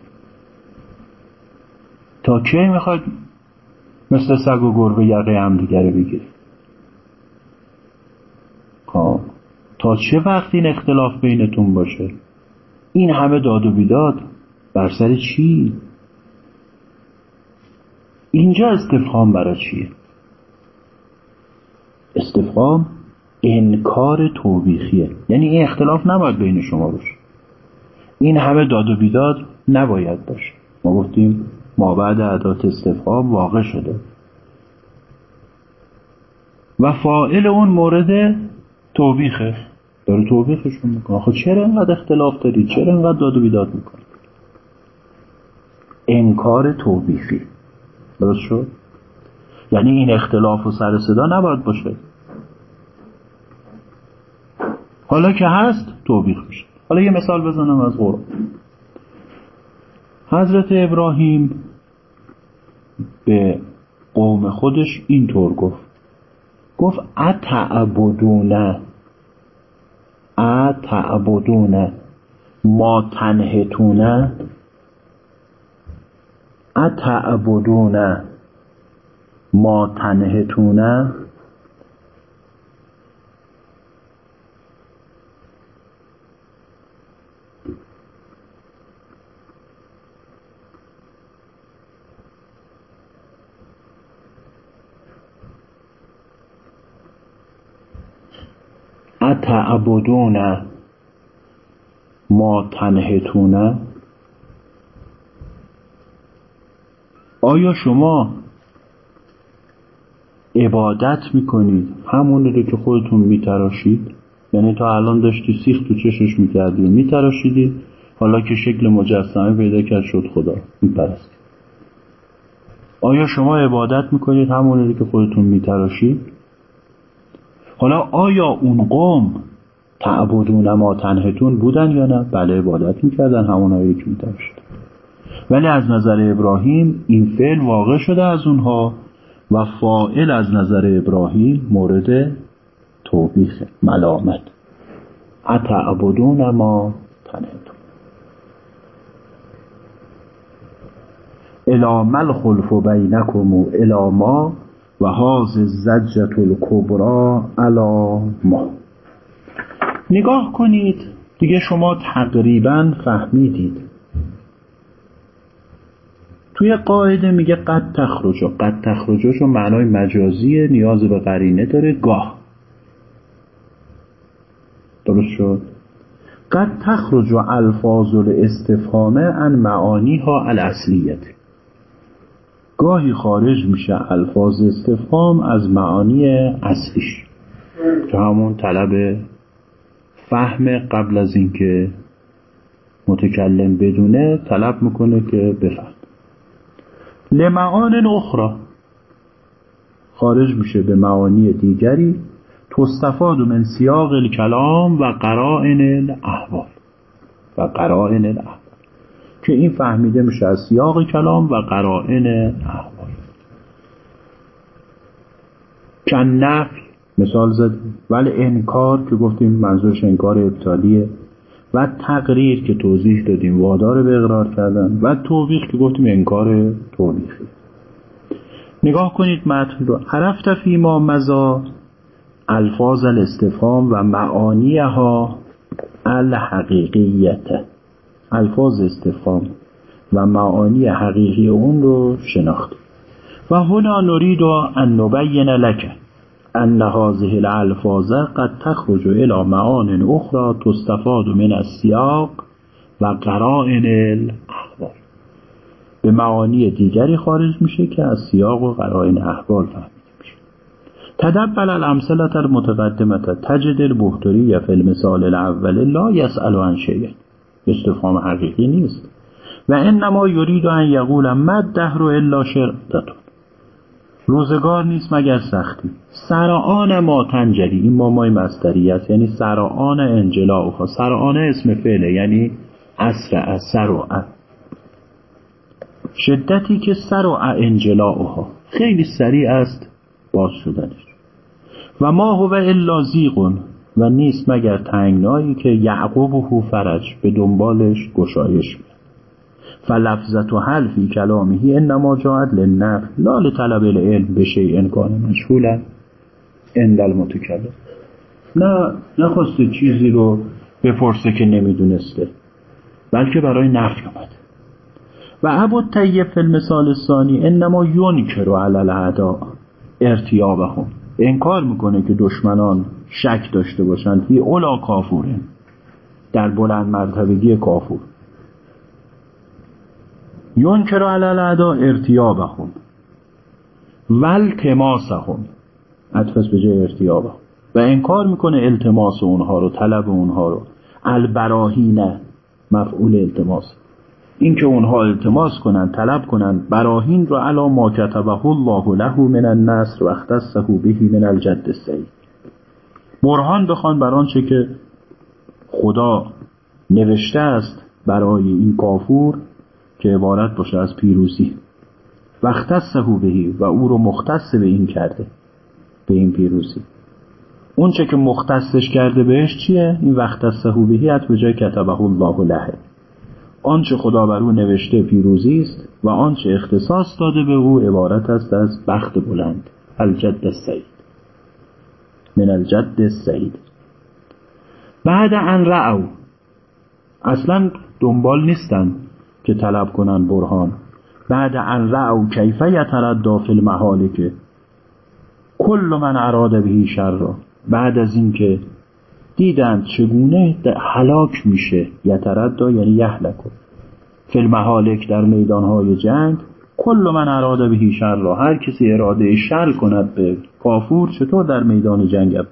تا کی می‌خواید مثل سگ و گربه یقه هم دیگه رو بگیرید؟ خب، تا چه وقت این اختلاف بینتون باشه؟ این همه داد و بیداد بر سر چی؟ اینجا استفهام برای چیه؟ استفهام انکار توبیخیه. یعنی این اختلاف نباید بین شما باشه. این همه داد و بیداد نباید باشه. ما گفتیم ما بعد عدات استفهام واقع شده. و فائل اون مورد توبیخه. داره توبیخشون می‌کنه. خب چرا اینقدر اختلاف دارید چرا اینقدر داد و بیداد می‌کنید انکار توبیخی. درست شد؟ یعنی این اختلاف و سر صدا نباید باشه. حالا که هست توبیخ میشه. حالا یه مثال بزنم از قرآن. حضرت ابراهیم به قوم خودش اینطور گفت. گفت اتعبدون اتعبدون ما تنهتونه اتعبدون ما تنهتونه اتعبدون ما تنهتونه آیا شما عبادت می‌کنید؟ همون رو که خودتون میتراشید. یعنی تا الان داشتی سیخ تو چشش می‌کردی میتراشیدی. حالا که شکل مجسمه پیدا کرد شد خدا. میپرست آیا شما عبادت می‌کنید؟ همون رو که خودتون میتراشید. حالا آیا اون قوم تعبدون ما تنهتون بودن یا نه؟ بله عبادت می‌کردن همونایی که میتراشید ولی از نظر ابراهیم این فعل واقع شده از اونها و فائل از نظر ابراهیم مورد توبیخ ملامت. اتعبدون ما تنهتون. الا مل خلف بینکم و الا ما و هاز زجت الکبرا الا ما. نگاه کنید دیگه شما تقریبا فهمیدید. توی قاعده میگه قد تخرجا قد تخرجا معنای مجازیه نیاز به قرینه داره. گاه. درست شد؟ قد تخرج الفاظ الاستفهام عن معانی ها الاصلیت گاهی خارج میشه الفاظ استفهام از معانی اصلیش که همون طلب فهم قبل از اینکه متکلم بدونه طلب می‌کنه که بفهم. لمعان اخرى خارج میشه به معانی دیگری. تستفاد من سیاق الکلام و قرائن الاحوال. و قرائن الاحوال. که این فهمیده میشه از سیاق کلام و قرائن احوال. چند نفی مثال زد ولی انکار که گفتیم منظورش انکار ابتالیه و تقریر که توضیح دادیم وادار به اقرار کردن و توبیخ که گفتیم انکار توبیخی. نگاه کنید متن رو. عرفت فی ما مزا الفاظ الاستفهام و معانیها الحقیقیت. الفاظ استفهام و معانی حقیقی اون رو شناخت. و هنا نرید ان نبین لک ان هذه الالفاظ قد تخرج الى معان اخرى تستفاد من السیاق و قرائن الاحوال به معانی دیگری خارج میشه که از سیاق و قرائن احوال فهمیده میشه. تدبل الامثله المتقدمه تجد البهتری فی المثال الاول لا یسأل عن شیء استفهام حقیقی نیست. و انما یرید ان یقول مد دهر الا شرطتون روزگار نیست مگر سختی. سرعان ما تنجری این ما مای مستری است. یعنی سرعان انجلاؤها. سرعان اسم فعله. یعنی اصر از سرع. شدتی که سرع انجلاؤها. خیلی سریع است. باز شدنش. و ما هو الا زیغون و نیست مگر تنگنایی که یعقوب فرج به دنبالش گشایش میاد فلفظت و حل فی کلامهی انما جاعت لنف لا لطلب العلم به شیء کان مشغولا عند المتکلم. نه نخواسته چیزی رو بپرسه که نمی‌دونسته بلکه برای نفی اومده. و ابو طیب فی المثال ثانی انما ینکر علی الاعداء ارتیابهم انکار می‌کنه که دشمنان شک داشته باشند فی اولا کافوره در بلند مرتبگی کافور. ینکر علی الاعداء ارتیابهم. و التماسهم عطفس به جای ارتیابهم و انکار می‌کنه التماس اونها رو طلب اونها رو. البراهینه مفعول التماس. اینکه اونها التماس کنند طلب کنند براهین رو علا ما کتبه الله له من النصر و اختصه بهی من الجد السید برهان بخوان بر آنچه که خدا نوشته است برای این کافور که عبارت باشه از پیروزی. و اختصه بهی و او رو مختص به این کرده به این پیروزی. اون چه که مختصش کرده بهش چیه؟ این وقت از بهی به جای کتبه الله له آنچه خدا بر او نوشته پیروزی است و آنچه اختصاص داده به او عبارت است از بخت بلند الجد السعید من الجد السعید. بعد ان رعو اصلا دنبال نیستن که طلب کنن برهان. بعد ان رعو کیفه یتردا فی المحالک. کل من اراد بهی شر. را بعد از اینکه دیدند چگونه هلاک میشه. یتردا یعنی یهلکو فی المحالک در میدانهای جنگ. کل من اراده بهی شر. را هر کسی اراده شر کند به کافور چطور در میدان جنگ اب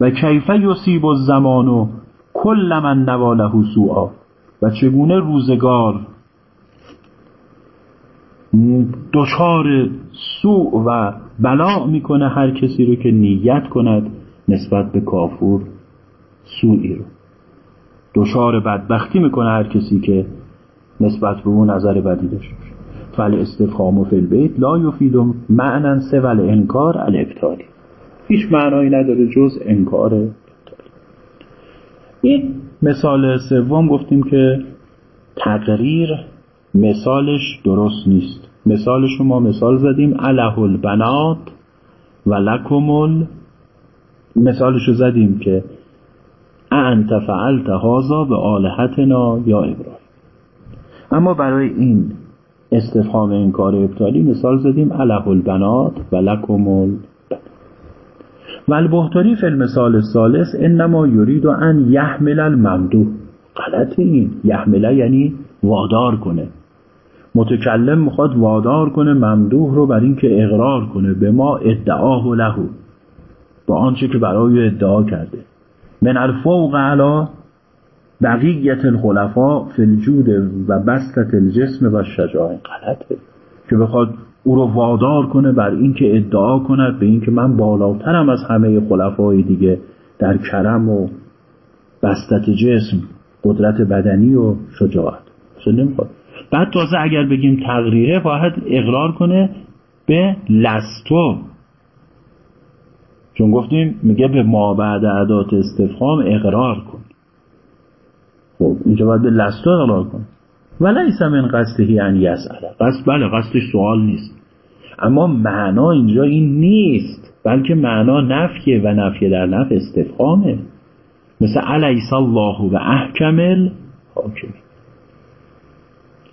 و کیفه یصیب الزمان و کل من نواله سوءا؟ و چگونه روزگار دچار سوء و بلا می‌کنه هر کسی رو که نیت کند نسبت به کافور سوئی رو؟ دچار بدبختی می‌کنه هر کسی که نسبت به اون نظر بدی داشته فل استفهام و فل بیت لا یفید معنا سول انکار الابتالی هیچ معنایی نداره جز انکار این مثال سوم گفتیم که تقریر مثالش درست نیست. مثالش ما مثال زدیم اله البنات و لکمل مثالش رو زدیم که انت فعلت هازا به آلهتنا یا ابراهیم. اما برای این استفهام این کار ابتالی مثال زدیم اله البنات و لکمل و البهتانی فی المثال الثالث انما یرید ان یحمل الممدوح. غلط این. یحمله یعنی وادار کنه. متکلم می‌خواد وادار کنه ممدوح رو بر اینکه اقرار کنه. به ما ادعاه له. با آنچه که برای ادعا کرده. من الفوق علا بقیت الخلفاء فی الجود و بستت الجسم و شجاع غلطه که بخواد او رو وادار کنه بر اینکه ادعا کند به اینکه من بالاترم از همه خلفای دیگه در کرم و بستت جسم قدرت بدنی و شجاعت. نمی‌خواد. بعد تازه اگر بگیم تقریره باید اقرار کنه به لستو. چون گفتیم میگه به ما بعد عدات استفهام اقرار کن. خب اینجا باید به لستو اقرار کن ولیس من قصدهی ان یسأله قصد بله قصدش سوال نیست. اما معنا اینجا این نیست بلکه معنا نفیه و نفیه در نف استفهامه. مثل علیس الله به احکمل حاکمی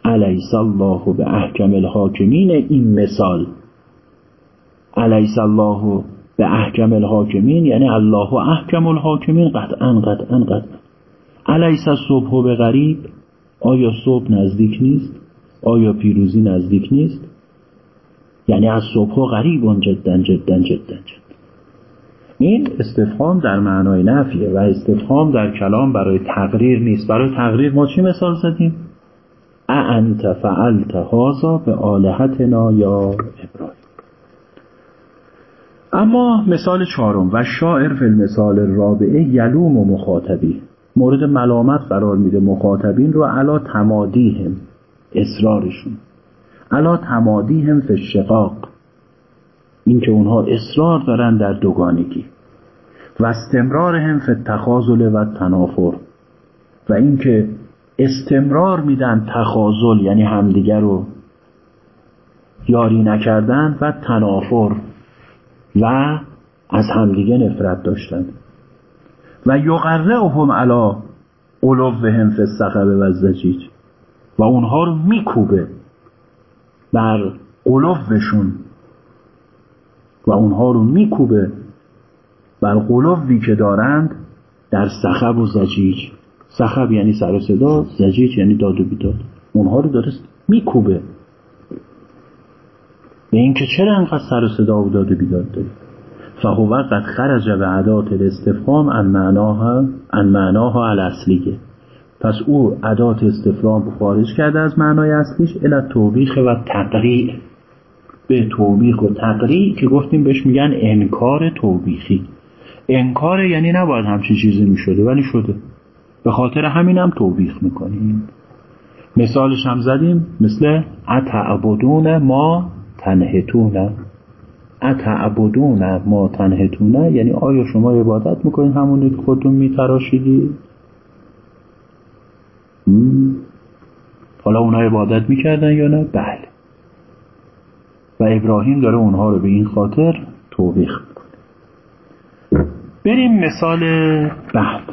علیس الله به احکم الحاکمین این مثال. علیس الله به احکم الحاکمین یعنی الله احکم الحاکمین قطعا قطعا قطعا. علیس صبح به غریب آیا صبح نزدیک نیست؟ آیا پیروزی نزدیک نیست؟ یعنی از صبح غریب جدا جدا جدا جدا. این استفهام در معنای نفیه و استفهام در کلام برای تقریر نیست. برای تقریر ما چی مثال زدیم؟ انت فعلت هازا به آلهتنا یا ابراهیم؟ اما مثال چهارم و شاعر فی المثال رابعه یلوم و مخاطبی. مورد ملامت قرار میده مخاطبین رو علا تمادیهم اصرارشون. علا تمادیهم فی الشقاق. اینکه اونها اصرار دارن در دوگانگی. و استمرارهم فی التخاذل و تنافر و اینکه استمرار میدن تخاذل یعنی همدیگر رو یاری نکردن و تنافر. و از همدیگه نفرت داشتن. و یقرعهم علا قلوبهم فی السخبه و الزجیج. و اونها رو میکوبه بر قلوبشون و اونها رو میکوبه بر قلوبی که دارند در سخب و زجیج. سخب یعنی سر و صدا زجیج یعنی داد و بیداد. اونها رو داره میکوبه. به اینکه چرا انقدر سر و صدا و داد و بیداد داری فهو قد خرج به عدات الاستفهام ان معناها ان معناها الاصلیه پس او عدات استفهام خارج کرده از معنای اصلیش الی توبیخ و تقریع. به توبیخ و تقریع که گفتیم بهش میگن انکار توبیخی. انکار یعنی نباید همچین چیزی می‌شده ولی شده. به خاطر همینم توبیخ می‌کنیم. مثالش هم زدیم مثل اتعبدون ما تنهتون. اتعبدون ما تنهتون؟ یعنی آیا شما عبادت می‌کنید همونی که خودتون میتراشیدی؟ حالا اونا عبادت می‌کردن یا نه؟ بله. و ابراهیم داره اونها رو به این خاطر توبیخ می‌کنه. بریم مثال بعد.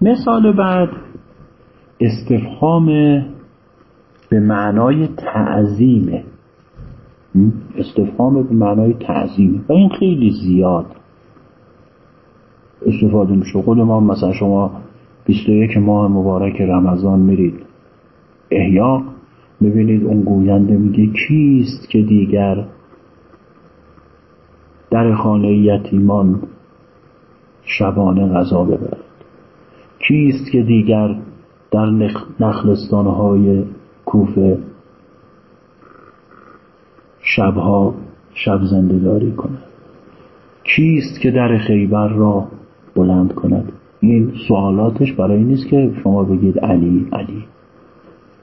مثال بعد استفهام به معنای تعظیمه استفهام به معنای تعظیمه و این خیلی زیاد استفاده میشه. خود ما مثلا شما 21 ماه مبارک رمضان میرید. احیا ببینید اون گوینده میگه کیست که دیگر در خانه یتیمان شبانه غذا ببرد؟ کیست که دیگر در نخلستانهای کوفه شبها شب زنده داری کند. کیست که در خیبر را بلند کند؟ این سوالاتش برای نیست که شما بگید علی علی.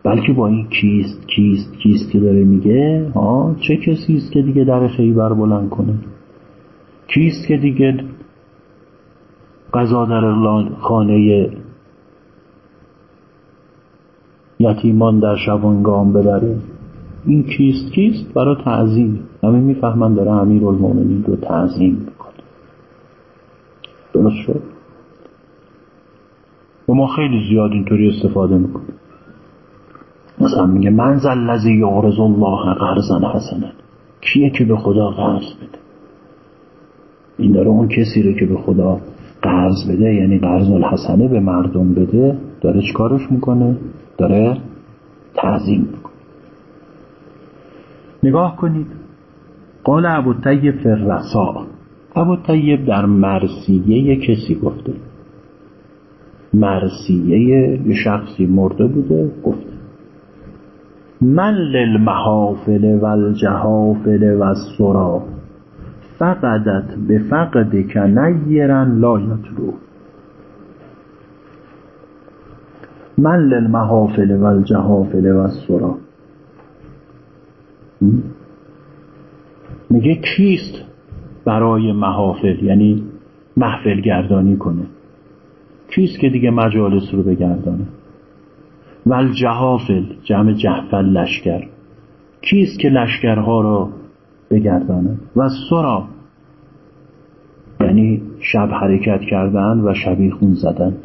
بلکه با این کیست کیست کیست که داره میگه ها چه کسی است که دیگه در خیبر بلند کنه کیست که دیگه قضا در خانه یتیمان در شبانگام ببره؟ این کیست کیست برای تعظیم. همه می‌فهمن داره امیر المومنین رو تعظیم می‌کنه. درست شد؟ و ما خیلی زیاد اینطوری استفاده می‌کنیم مثلا میگه من لذی یعرض الله قرضا حسنا. کیه که به خدا قرض بده؟ این داره اون کسی رو که به خدا قرض بده یعنی قرض الحسنه به مردم بده داره چکارش می‌کنه؟ داره تعظیم نگاه کنید. قال ابو طیب فرسا ابو طیب در مرسیه کسی گفته. مرسیه یه شخصی مرده بوده گفته. من للمحافل و الجهافل و السرا فقدت به فقد که نیرن لا یتلو من للمحافل و الجهافل و السرا میگه کیست برای محافل؟ یعنی محفل گردانی کنه. کیست که دیگه مجالس رو بگردانه؟ ول جهافل جمع جهفل لشکر. کیست که لشکرها را بگردانه؟ و سرا یعنی شب حرکت کردن و شبیخون زدن.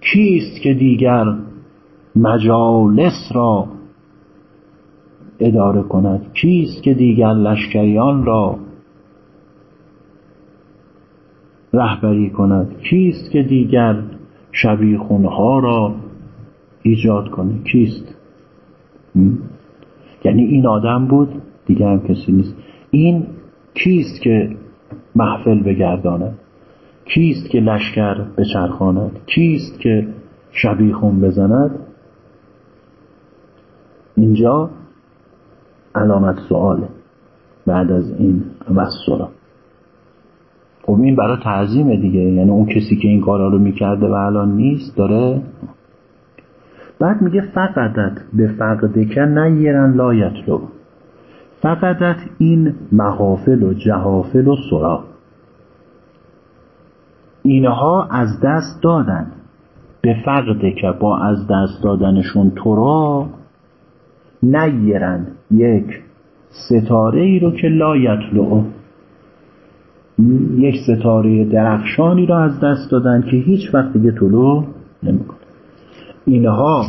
کیست که دیگر مجالس را اداره کند. کیست که دیگر لشکریان را رهبری کند؟ کیست که دیگر شبیخونها را ایجاد کنه کیست یعنی این آدم بود دیگه هم کسی نیست. این کیست که محفل بگرداند؟ کیست که لشکر بچرخاند؟ کیست که شبیخون بزند؟ اینجا علامت سواله بعد از این وسطرا خب این برای تعظیمه دیگه. یعنی اون کسی که این کارا رو می‌کرده و الان نیست داره؟ بعد میگه فقدت به فقده که نیرن لایت رو. فقدت این محافل و جهافل و سرا اینها از دست دادن. به فقده که با از دست دادنشون تو را نیرن یک ستاره ای رو که لا یطلعه یک ستاره درخشانی رو از دست دادن که هیچ وقت دیگه طلوع نمی‌کنه. اینها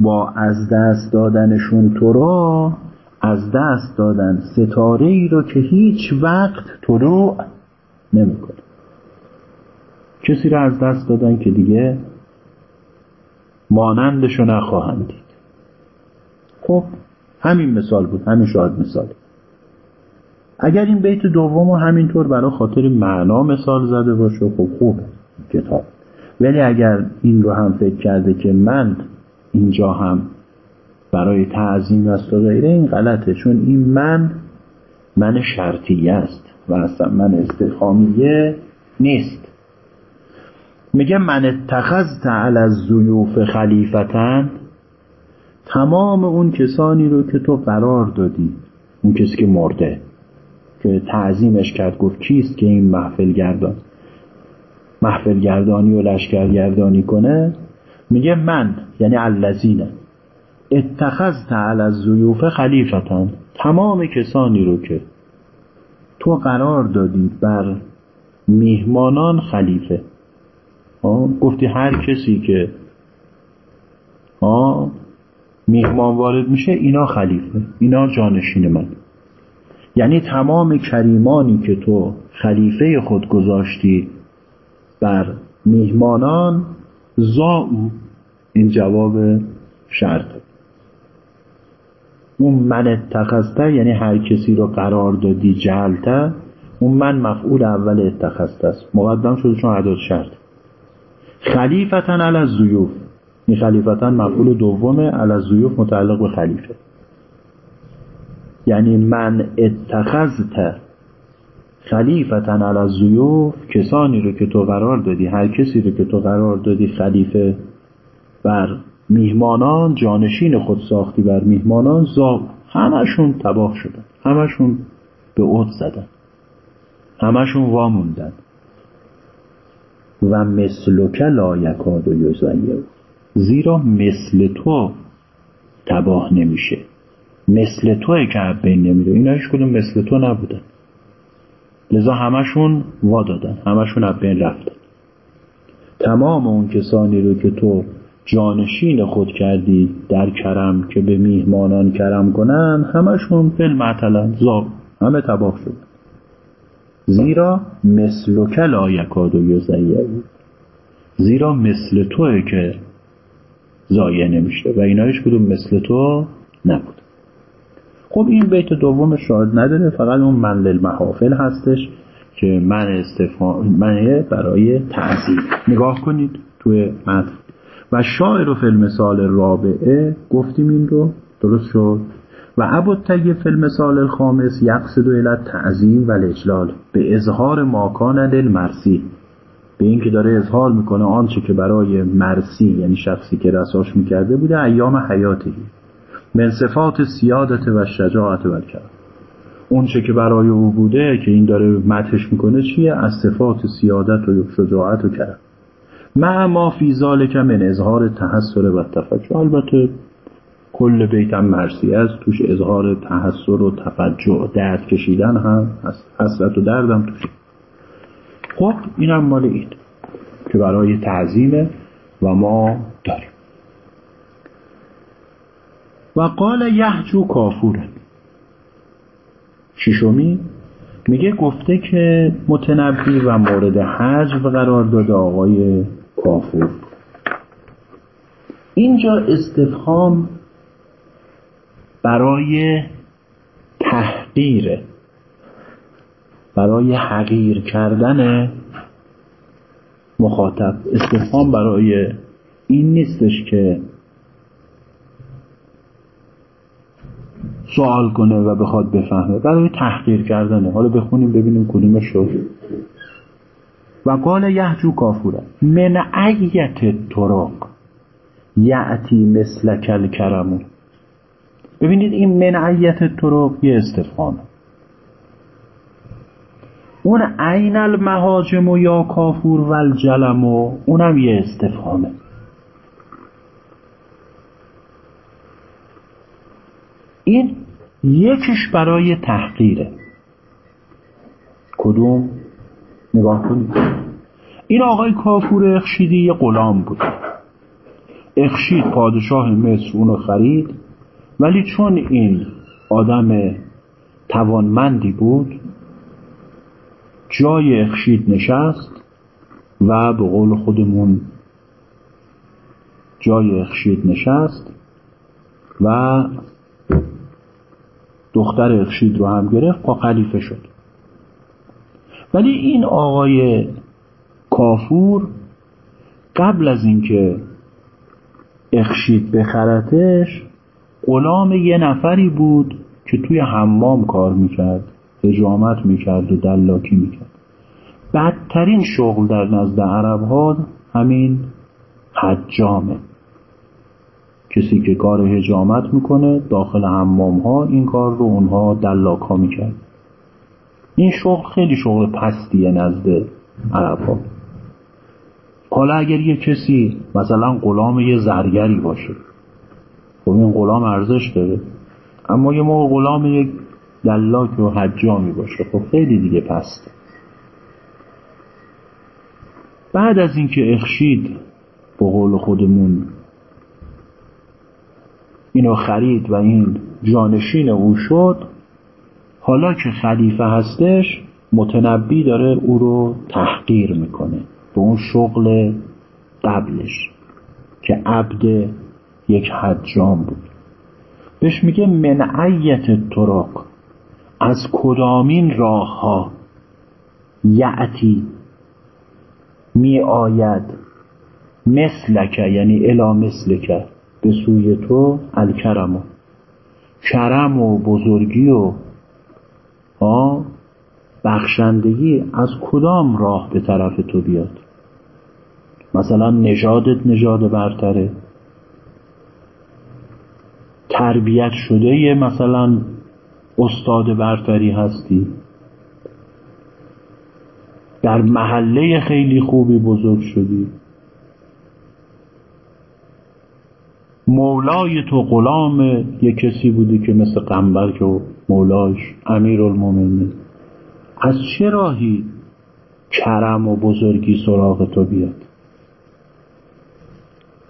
با از دست دادنشون تو را از دست دادن ستاره ای رو که هیچ وقت طلوع نمی‌کنه. کسی رو از دست دادن که دیگه مانندشو نخواهند دید. خب همین مثال بود همین شاید مثال اگر این بیت دوم همینطور برای خاطر معنا مثال زده باشه خب خوبه کتاب. ولی اگر این رو هم فکر کرده که من اینجا هم برای تعظیم است و غیره این غلطه. چون این من من شرطیه است و اصلا من استخامیه نیست. میگه من اتخذت علی الزیوف خلیفتن تمام اون کسانی رو که تو قرار دادی اون کسی که مرده که تعظیمش کرد گفت کیست که این محفل گردان؟ محفل گردانی و لشکر گردانی کنه؟ میگه من یعنی الذین. اتخذت علی الزیوف خلیفتن تمام کسانی رو که تو قرار دادی بر میهمانان خلیفه. گفتی هر کسی که میهمان وارد میشه اینا خلیفه اینا جانشین من. یعنی تمام کریمانی که تو خلیفه خود گذاشتی بر میهمانان زاو این جواب شرط. اون من اتخذته یعنی هر کسی رو قرار دادی جلته اون من مفعول اول اتخذته است. مقدم شده چون عدد شرط. خلیفتا علی الزیوف این خلیفتا مفعول دومه الزیوف متعلق به خلیفه. یعنی من اتخذت خلیفتا علی الزیوف کسانی رو که تو قرار دادی هر کسی رو که تو قرار دادی خلیفه بر میهمانان جانشین خود ساختی بر میهمانان زا همشون تباه شدن همشون به عد زدن همشون واموندن. و مثلک لا یکاد و یزیر زیرا مثل تو تباه نمیشه. مثل توی که بین نمیره. اینا هیچ کدوم مثل تو نبودن. لذا همشون وا دادن. همشون از بین رفتن. تمام اون کسانی رو که تو جانشین خود کردی در کرم که به میهمانان کرم کنن همشون فل معتلن. زاب همه تباه شد. زیرا مثل لا یکاد و زیرا مثل توه که زایه نمیشه و اینا هیچ کدوم مثل تو نبود. خب این بیت دوم شاید نداره فقط اون من للمحافل هستش که من استفان منه برای تعظیم نگاه کنید توی متن. و شاعر و فیلمسال رابعه گفتیم این رو درست شد؟ و ابو تگی فیلمسال الخامس یقصد الى تعظیم و الاجلال. به اظهار ماکان دل مرسی. به اینکه داره اظهار می‌کنه آنچه که برای مرسی یعنی شخصی که رساش می‌کرده بوده ایام حیاتی من صفات سیادت و شجاعت و کرد اون چه که برای او بوده که این داره متش می‌کنه چیه؟ از صفات سیادت و شجاعت و کرد مع ما فی ذالک من اظهار تحسر و تفجع البته کل بیتم مرسی از توش اظهار تحسر و تفجع درد کشیدن هم هست حسرت و دردم توش. خب اینم مال این که برای تعظیمه و ما داریم. و قال یحجو کافوره ششمی میگه گفته که متنبی و مورد حجو قرار داده آقای کافور. اینجا استفهام برای تحقیره برای حقیر کردن مخاطب. استفهام برای این نیستش که سوال کنه و بخواد بفهمه برای تحقیر کردنه حالا بخونیم ببینیم کدومش شد و قال یحجو کافوره. من ایت طرق یعتی مثل کل کرمون ببینید این من ایت طرق یه استفهامه. اون عین المهاجم و یا کافور و الجلم و اونم یه استفهامه. این یکیش برای تحقیره. کدوم؟ نگاه کنید این آقای کافور اخشیدی یه غلام بود. اخشید پادشاه مصر اونو خرید ولی چون این آدم توانمندی بود جای اخشید نشست و به قول خودمون جای اخشید نشست و دختر اخشید رو هم گرفت با خلیفه شد. ولی این آقای کافور قبل از اینکه اخشید بخرتش غلام یه نفری بود که توی حمام کار می‌کرد. حجامت می‌کرد و دلاکی می‌کرد. بدترین شغل در نزد عرب ها همین حجامه. کسی که کار هجامت می‌کنه داخل حمام ها این کار رو اونها دلاک ها می‌کرد. این شغل خیلی شغل پستیه نزد عرب ها حالا اگر یه کسی مثلا غلام یه زرگری باشه خب این غلام ارزش داره. اما یه موقع غلام یک دلاک و حجامی باشه خب خیلی دیگه پسته بعد از اینکه اخشید به قول خودمون اینو خرید و این جانشین او شد حالا که خلیفه هستش متنبی داره او رو تحقیر می‌کنه به اون شغل قبلش که عبد یک حجام بود. بهش میگه من ایت طرق از کدامین راه ها یعتی می آید مثلک یعنی الا مثلک به سوی تو؟ الکرم. کرم و بزرگی و بخشندگی از کدام راه به طرف تو بیاد؟ مثلا نژادت نژاد برتره. تربیت شده مثلا استاد برتری هستی؟ در محله خیلی خوبی بزرگ شدی. مولای تو غلام یه کسی بودی که مثل قنبر که مولاش امیر المومنین از چه راهی کرم و بزرگی سراغ تو بیاد؟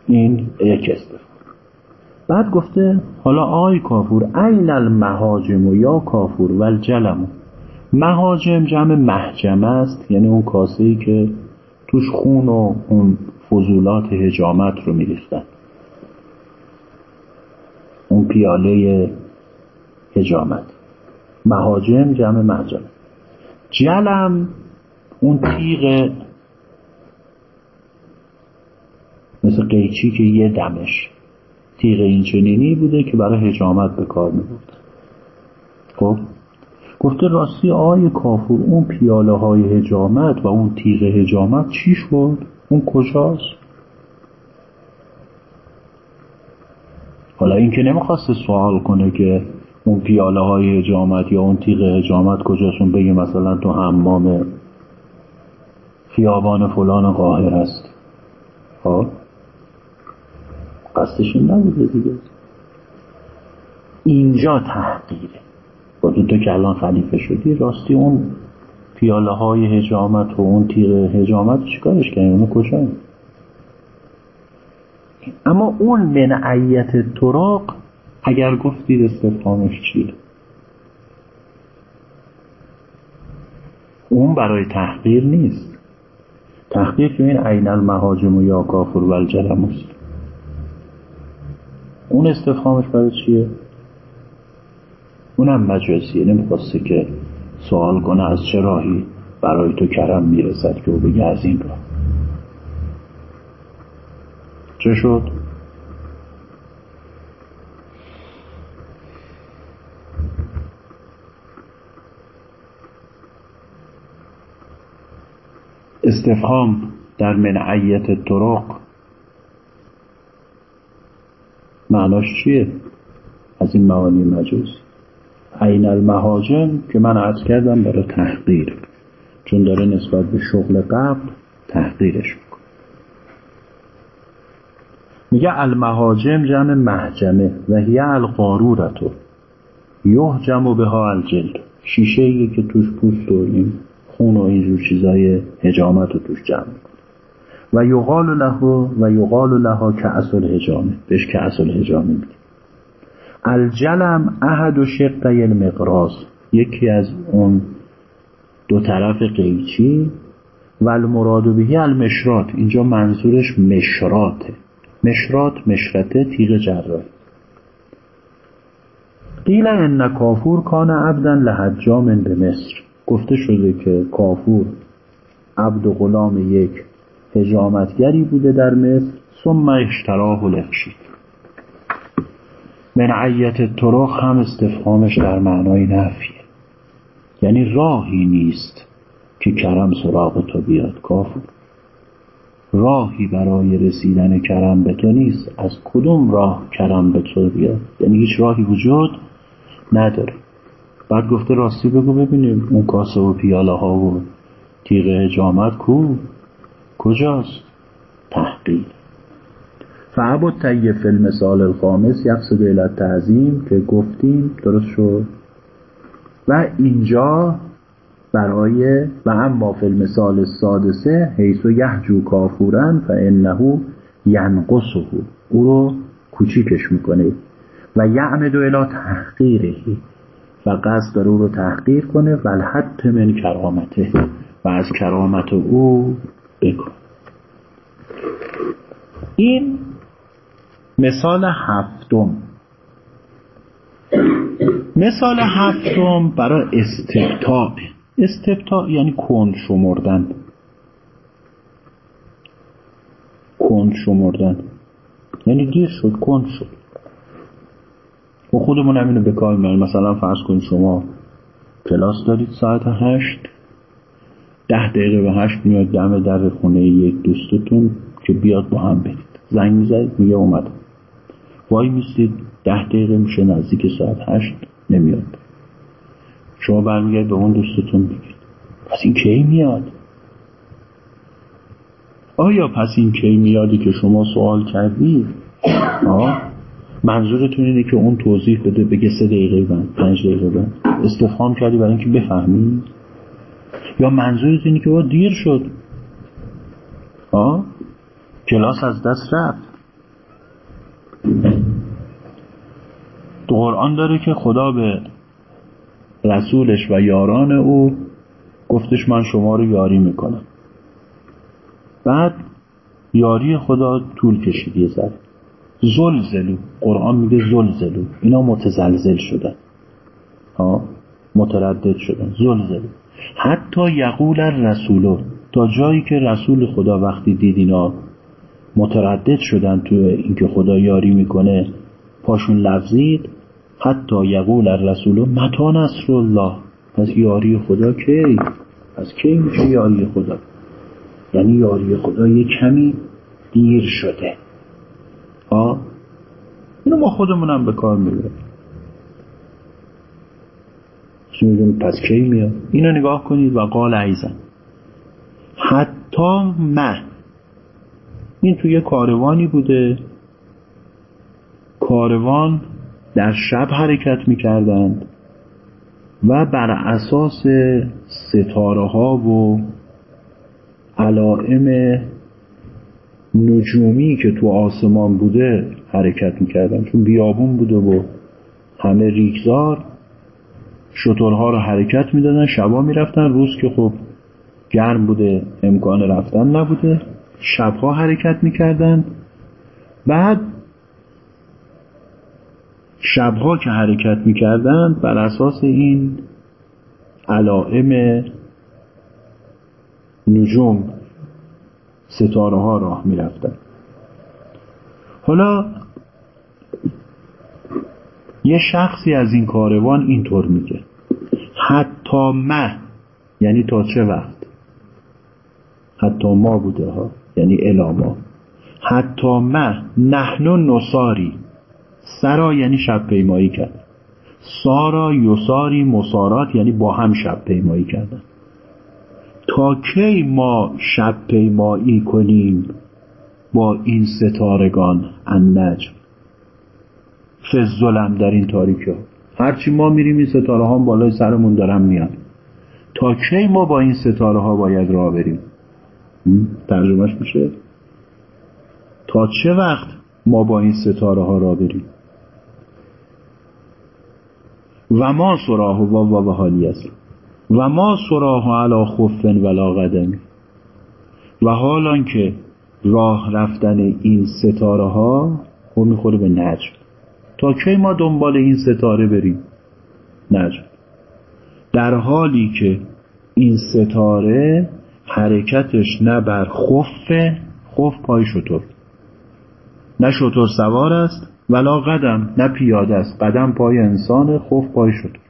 این یک استفاده. بعد گفته حالا آی کافور این المهاجم و یا کافور و مهاجم جمع محجمه است یعنی اون کاسه ای که توش خون و اون فضولات هجامت رو میریختن. اون پیاله هجامت مهاجم جمع محجم. جلم اون تیغ مثل قیچی که یه دمش. تیغ این چنینی بوده که برای هجامت به کار می خب گفته راستی آی کافور اون پیاله های هجامت و اون تیغ هجامت چی شد؟ اون کجاست؟ حالا این که نمی‌خواسته سوال کنه که اون پیاله های هجامت یا اون تیغ هجامت کجاشون بگه مثلا تو حمام خیابان فلان قاهر است خب قصدش نبوده دیگه. اینجا تحقیره گفت تو که الان خلیفه شدی راستی اون پیاله های هجامت و اون تیغ هجامت چیکارش کردی؟ اونو کجا؟ اما اون من عیت طرق اگر گفتید استفهامش چیه؟ اون برای تحقیر نیست. تحقیر که این عین المهاجم و یا کافر و الجرم است. اون استفهامش برای چیه؟ اونم مجازیه نمی‌خواسته که سوال کنه از چه راهی برای تو کرم می‌رسد که او بگه از این راه. چه شد؟ استفهام در منعیت طرق معناش چیه؟ از این معانی مجاز عین المهاجم که من عرض کردم برای تحقیر. چون داره نسبت به شغل قبل تحقیرش می‌کنه. میگه المهاجم جمع محجمه و هی القارورتو. یحجم به ها الجلد. شیشه که توش پوست و خون و اینجور چیزای هجامت رو توش جمع و یقال له و یقال لها که اصل هجامه بهش که اصل هجامه میگه. الجلم احد و شقه المقراض یکی از اون دو طرف قیچی. و المراد بهی المشرات. اینجا منظورش مشراته. مشرات مشرته تیغ جراحی. قیل ان کافور کان عبدا لحجام به مصر. گفته شده که کافور عبد غلام یک هجامتگری بوده در مصر ثم اشتراه و لخشید من عیت طرق هم استفهامش در معنای نفیه. یعنی راهی نیست که کرم سراغ تو بیاد کافر. راهی برای رسیدن کرم به تو نیست. از کدوم راه کرم به تو بیاد؟ یعنی هیچ راهی وجود نداره. بعد گفته راستی بگو ببینیم اون کاسه و پیاله ها و تیغ جامت کو؟ کجاست؟ تحقیق. فعب طیف المثال الخامس یقصد علت تعظیم که گفتیم درست شد؟ و اینجا برای و اما فی المثال سادسه حیث و یحجو کافورن و انه ینقصه. او رو کوچیکش می‌کنه و یعمد الی تحقیرهی و قصد داره او رو تحقیر کنه. و من کرامته. و از کرامت او بکن این مثال هفتم. مثال هفتم برای استبتاع استبتاع یعنی کند شمردن. کند شمردن. یعنی دیر شد کند شد. و خودمون همینو به کار میاریم مثلا فرض کنید شما کلاس دارید ساعت هشت. ده دقیقه به هشت میاد دم در خونه یک دوستتون که بیاد با هم برید. زنگ می‌زنید میگه اومد وای میستید ده دقیقه میشه نزدیک ساعت هشت نمیاد. شما برمیگردید به اون دوستتون میگید. پس این کی میاد؟ آیا پس این کی میادی که شما سوال کردید آه. منظورتون اینه که اون توضیح بده بگه سه دقیقه بند پنج دقیقه بند. استفهام کردی برای اینکه بفهمی یا منظورت اینه که با دیر شد؟ آه کلاس از دست رفت. تو قرآن داره که خدا به رسولش و یاران او گفتش من شما رو یاری می‌کنم. بعد یاری خدا طول کشید یه ذره. زلزلو. قرآن میگه زلزلو. اینا متزلزل شدن. ها متردد شدن. زلزلو. حتی یقول رسولو تا جایی که رسول خدا وقتی دید اینا متردد شدن تو اینکه خدا یاری می‌کنه پاشون لفظید حتی یقول الرسول متا نصر الله پس یاری خدا کی؟ از کی میشه یاری خدا؟ یعنی یاری خدا یه کمی دیر شده. ها اینو ما خودمونم به کار می‌بریم. پس کی میاد؟ اینو نگاه کنید و قال عیزن حتی مه این توی کاروانی بوده. کاروان در شب حرکت می‌کردند و بر اساس ستاره ها و علائم نجومی که تو آسمان بوده حرکت می‌کردن چون بیابون بوده و همه ریگزار. شطورها رو حرکت می‌دادن شبا می‌رفتن. روز که خب گرم بوده امکان رفتن نبوده. شبها حرکت می‌کردن. بعد شبها که حرکت می‌کردند بر اساس این علائم نجوم ستاره ها راه می‌رفتن. حالا یه شخصی از این کاروان اینطور میگه. حتی مه یعنی تا چه وقت؟ حتی ما بوده ها یعنی الاما حتی مه نحن نصاری. سرا یعنی شب پیمایی کرد سارا یساری مسارات یعنی با هم شب پیمایی کردن. تا کی ما شب پیمایی کنیم با این ستارگان النجم؟ فزلم در این تاریکی ها. هرچی ما میریم این ستاره ها بالای سرمون دارم میان. تا کی ما با این ستاره ها باید راه بریم؟ ترجمهش میشه؟ تا چه وقت ما با این ستاره ها را بریم؟ و ما سراه و و حالی است و ما سراه علا خفن ولا قدمی و حالان که راه رفتن این ستاره ها خب می‌خوره به نجم. تا کی ما دنبال این ستاره بریم؟ نجم در حالی که این ستاره حرکتش نه بر خفه خف پای شطور نه شطور سوار است ولا قدم نه پیاده است. قدم پای انسان خف پای شطور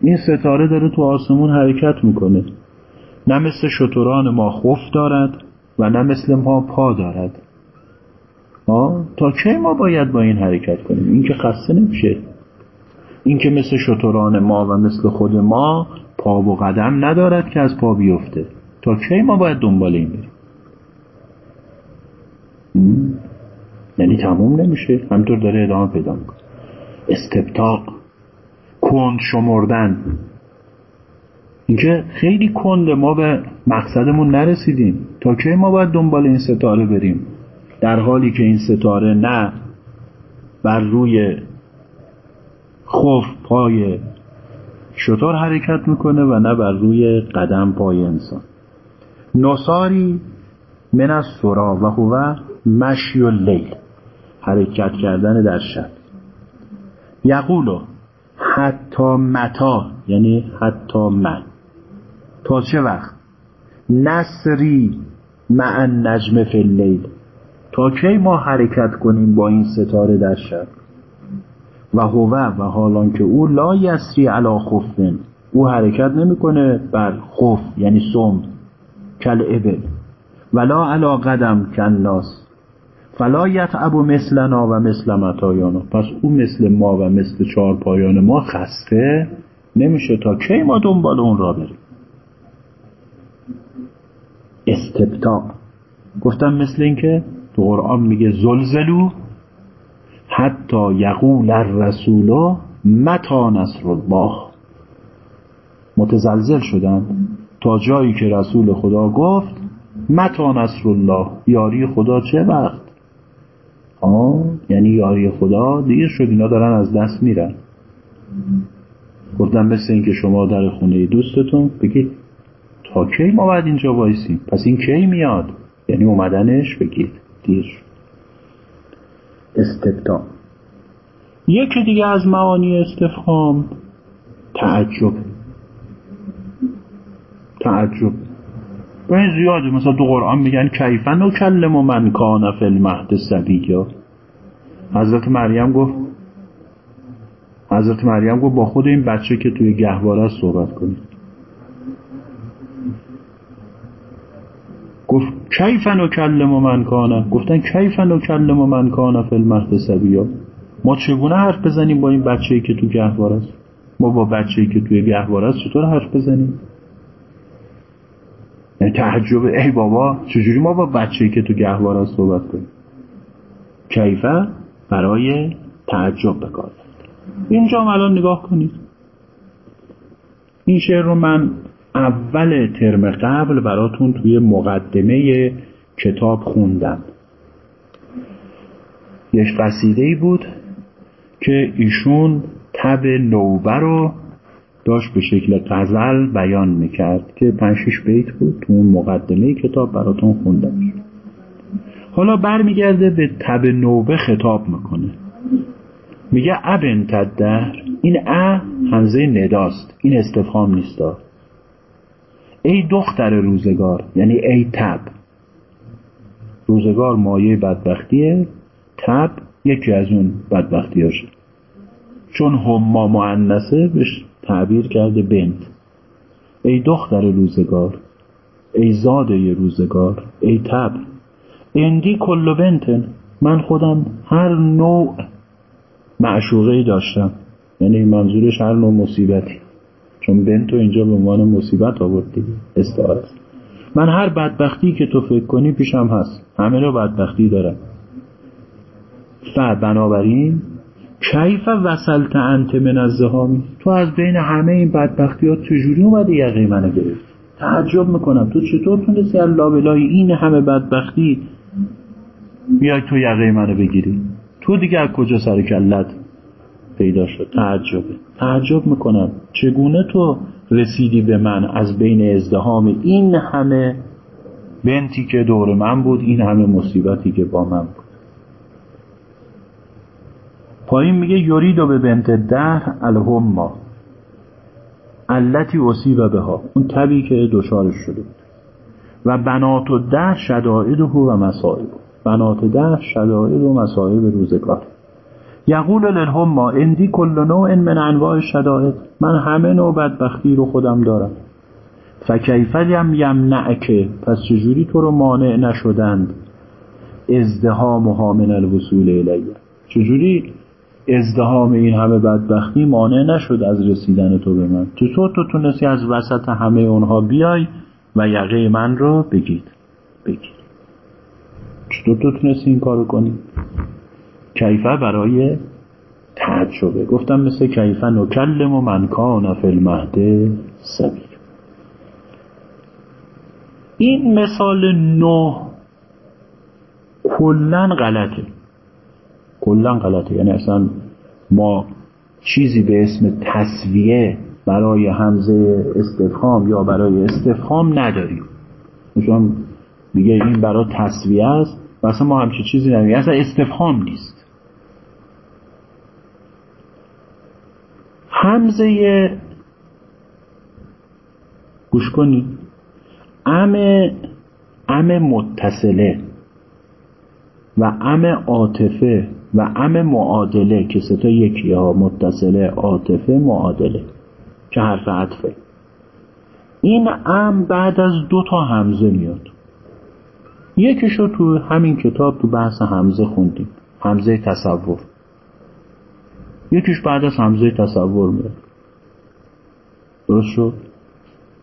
این ستاره داره تو آسمون حرکت می‌کنه. نه مثل شطوران ما خف دارد و نه مثل ما پا دارد؟ تا کی ما باید با این حرکت کنیم؟ این که خسته نمیشه. این که مثل شطوران ما و مثل خود ما پا و قدم ندارد که از پا بیفته. تا کی ما باید دنبال این بریم؟ یعنی تموم نمیشه. همطور داره ادامه پیدا می‌کنه. استبتاق کند شمردن. اینکه خیلی کند ما به مقصدمون نرسیدیم. تا کی ما باید دنبال این ستاره بریم؟ در حالی که این ستاره نه بر روی خف پای شطور حرکت می‌کنه و نه بر روی قدم پای انسان. نصاری من از سرا و هو مشی و لیل حرکت کردن در شب. یقولو حتی متا یعنی حتی من. تا چه وقت؟ نصری مع نجم فی اللیل. تا کی ما حرکت کنیم با این ستاره در شب؟ و هو و حالان که او لا یسری علا خفن. او حرکت نمی‌کنه بر خف یعنی سم کل ابل. ولا علا قدم کناس فلا یتعب مثلنا و مثل متایانا پس او مثل ما و مثل چهار پایان ما خسته نمیشه تا کی ما دنبال اون را بریم. استبتا گفتم مثل اینکه تو قرآن میگه زلزلو حتی یقول الرسول متا نصر الله. متزلزل شدن. تا جایی که رسول خدا گفت متا نصر الله. یاری خدا چه وقت؟ آه یعنی یاری خدا دیر شد اینا دارن از دست میرن. گفتم مثل اینکه شما در خونه دوستتون بگید تا کی ما باید اینجا وایسیم؟ پس این کی میاد؟ یعنی اومدنش؟ بگید. دیر شد استبدا یکی دیگه از معانی استفهام تعجب. تعجب. به این زیاده مثلا تو قرآن میگن کیفن و کلم و من کان فی المهد سبیا حضرت مریم گفت حضرت مریم گفت با خود این بچه که توی گهواره صحبت کنید. گفت کیفن و کلم و من کانه گفتن کیفن و کلم و من کانه فی المهد سبیا. ما چگونه حرف بزنیم با این بچه که تو گهواره است؟ ما با بچه که توی گهواره است چطور حرف بزنیم؟ یعنی تعجب ای بابا چجوری ما با بچه‌ای که تو گهواره صحبت کنیم؟ کیفه برای تعجب بکار اینجا الان نگاه کنید. این شعر رو من اول ترم قبل براتون توی مقدمه کتاب خوندم. یک قصیده ای بود که ایشون تب نوبه رو داشت به شکل غزل بیان می‌کرد که پنج بیت بود. تو اون مقدمه کتاب براتون خوندم. حالا برمیگرده به تب نوبه خطاب می‌کنه. میگه ابن تدر این ا همزه نداست. این استفهام نیستا ای دختر روزگار یعنی ای تب. روزگار مایه بدبختیه تب یکی از اون بدبختی هاشه چون هما معنسه بهش تعبیر کرده بنت. ای دختر روزگار ای زاده روزگار ای تب. اندی کل بنتن من خودم هر نوع معشوقه داشتم. یعنی منظورش هر نوع مصیبتی. چون بنتو اینجا به عنوان مصیبت آورد دیگه. استعاره است. من هر بدبختی که تو فکر کنی پیشم هست. همه رو بدبختی دارم. ف بنابراین کیف وصلت انت من از تو از بین همه این بدبختی ها چجوری اومده یقه منو گرفت تعجب می‌کنم. تو چطور تونستی الله بلای این همه بدبختی بیای تو یقه منو بگیری؟ تو دیگه از کجا سر کلت؟ پیدا شد. تعجبه تعجب می‌کنم. چگونه تو رسیدی به من از بین ازدهام این همه بنتی که دور من بود این همه مصیبتی که با من بود؟ پایین میگه یورید و به بنت دهر الهما علتی اصیب به ها اون تبی که دچارش شده بود. و بنات و ده شدائد و مسائب. بنات ده شدائد و مسائب روزگار. یقول للهما اندی کل نوع من انواع شدائد. من همه نوع بدبختی رو خودم دارم. فکیفلیم یمنعکه پس چجوری تو رو مانع نشدند؟ ازدهامها من الوصول الیه. چجوری ازدهام این همه بدبختی مانع نشد از رسیدن تو به من؟ چطور تو تونستی از وسط همه اونها بیای و یقه من رو بگید بگید چطور تو تونستی این کارو کنی؟ کیفه برای تعجبه گفتم مثل کیفه نکلم و من کان فی سبیل. این مثال نو کلا غلطه. کلا غلطه. یعنی اصلا ما چیزی به اسم تصویه برای همزه استفهام یا برای استفهام نداریم. چون میگه این برای تصویه است و اصلا ما همچه چیزی نداریم. اصلا استفهام نیست. همزه گوش کنید ام ام متصله و ام عاطفه و ام معادله که ستا یکی ها متصله عاطفه معادله که حرف عطفه. این ام بعد از دو تا همزه میاد. یکیشو تو همین کتاب تو بحث همزه خوندیم. همزه تصور یکیش بعد از همزه تصور میاد درست شد؟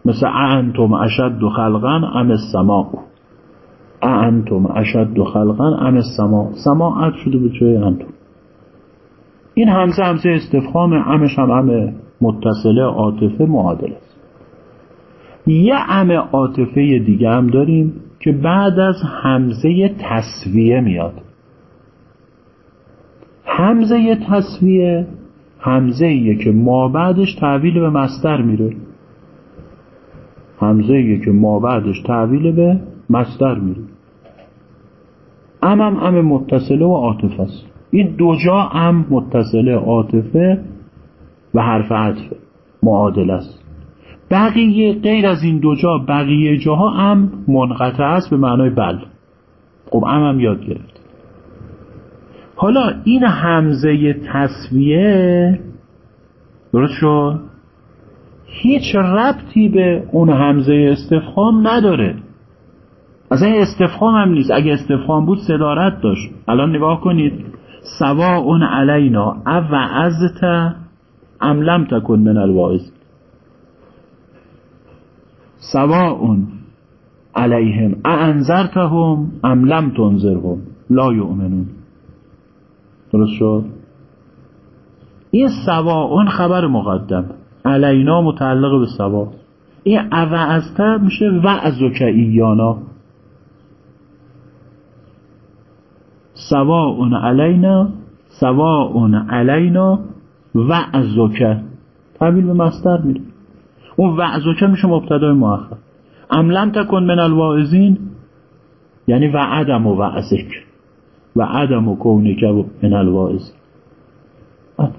مثل انتم اشد خلقا ام السماء. انتم اشد خلقا ام السماء. سماعت شده به جای انتم. این همزه همزه استفهام امش هم ام متصله عاطفه معادل است. یه ام عاطفه دیگه هم داریم که بعد از همزه تصویه میاد. همزه تصویه. همزه ایه که ما بعدش تحویل به مستر میره. همزه ایه که ما بعدش تحویل به مستر میره. ام هم ام متصله و عاطفه است. این دو جا ام متصله عاطفه و حرف عطفه معادل است. بقیه غیر از این دو جا بقیه جاها ام منقطع است به معنای بل خب ام هم یاد گرفت. حالا این همزه تصویه درست شد؟ هیچ ربطی به اون همزه استفهام نداره. اصلا استفهام هم نیست. اگه استفهام بود صدارت داشت. الان نگاه کنید. سوا اون علینا او ازت ام لم تکن من الواعظ. سواء علیهم اانذرتهم ام لم تنذرهم. لا یؤمنون. درست شد؟ این سواء خبر مقدم. علینا متعلق به سوا. این اوعزته میشه وعظ ایانا سواء علینا سواء علینا وعظک تبیل به مستر میره اون وعظک میشه مبتدای مؤخر. ام لم تکن من الواعظین یعنی و عدم و وعظک و عدم و من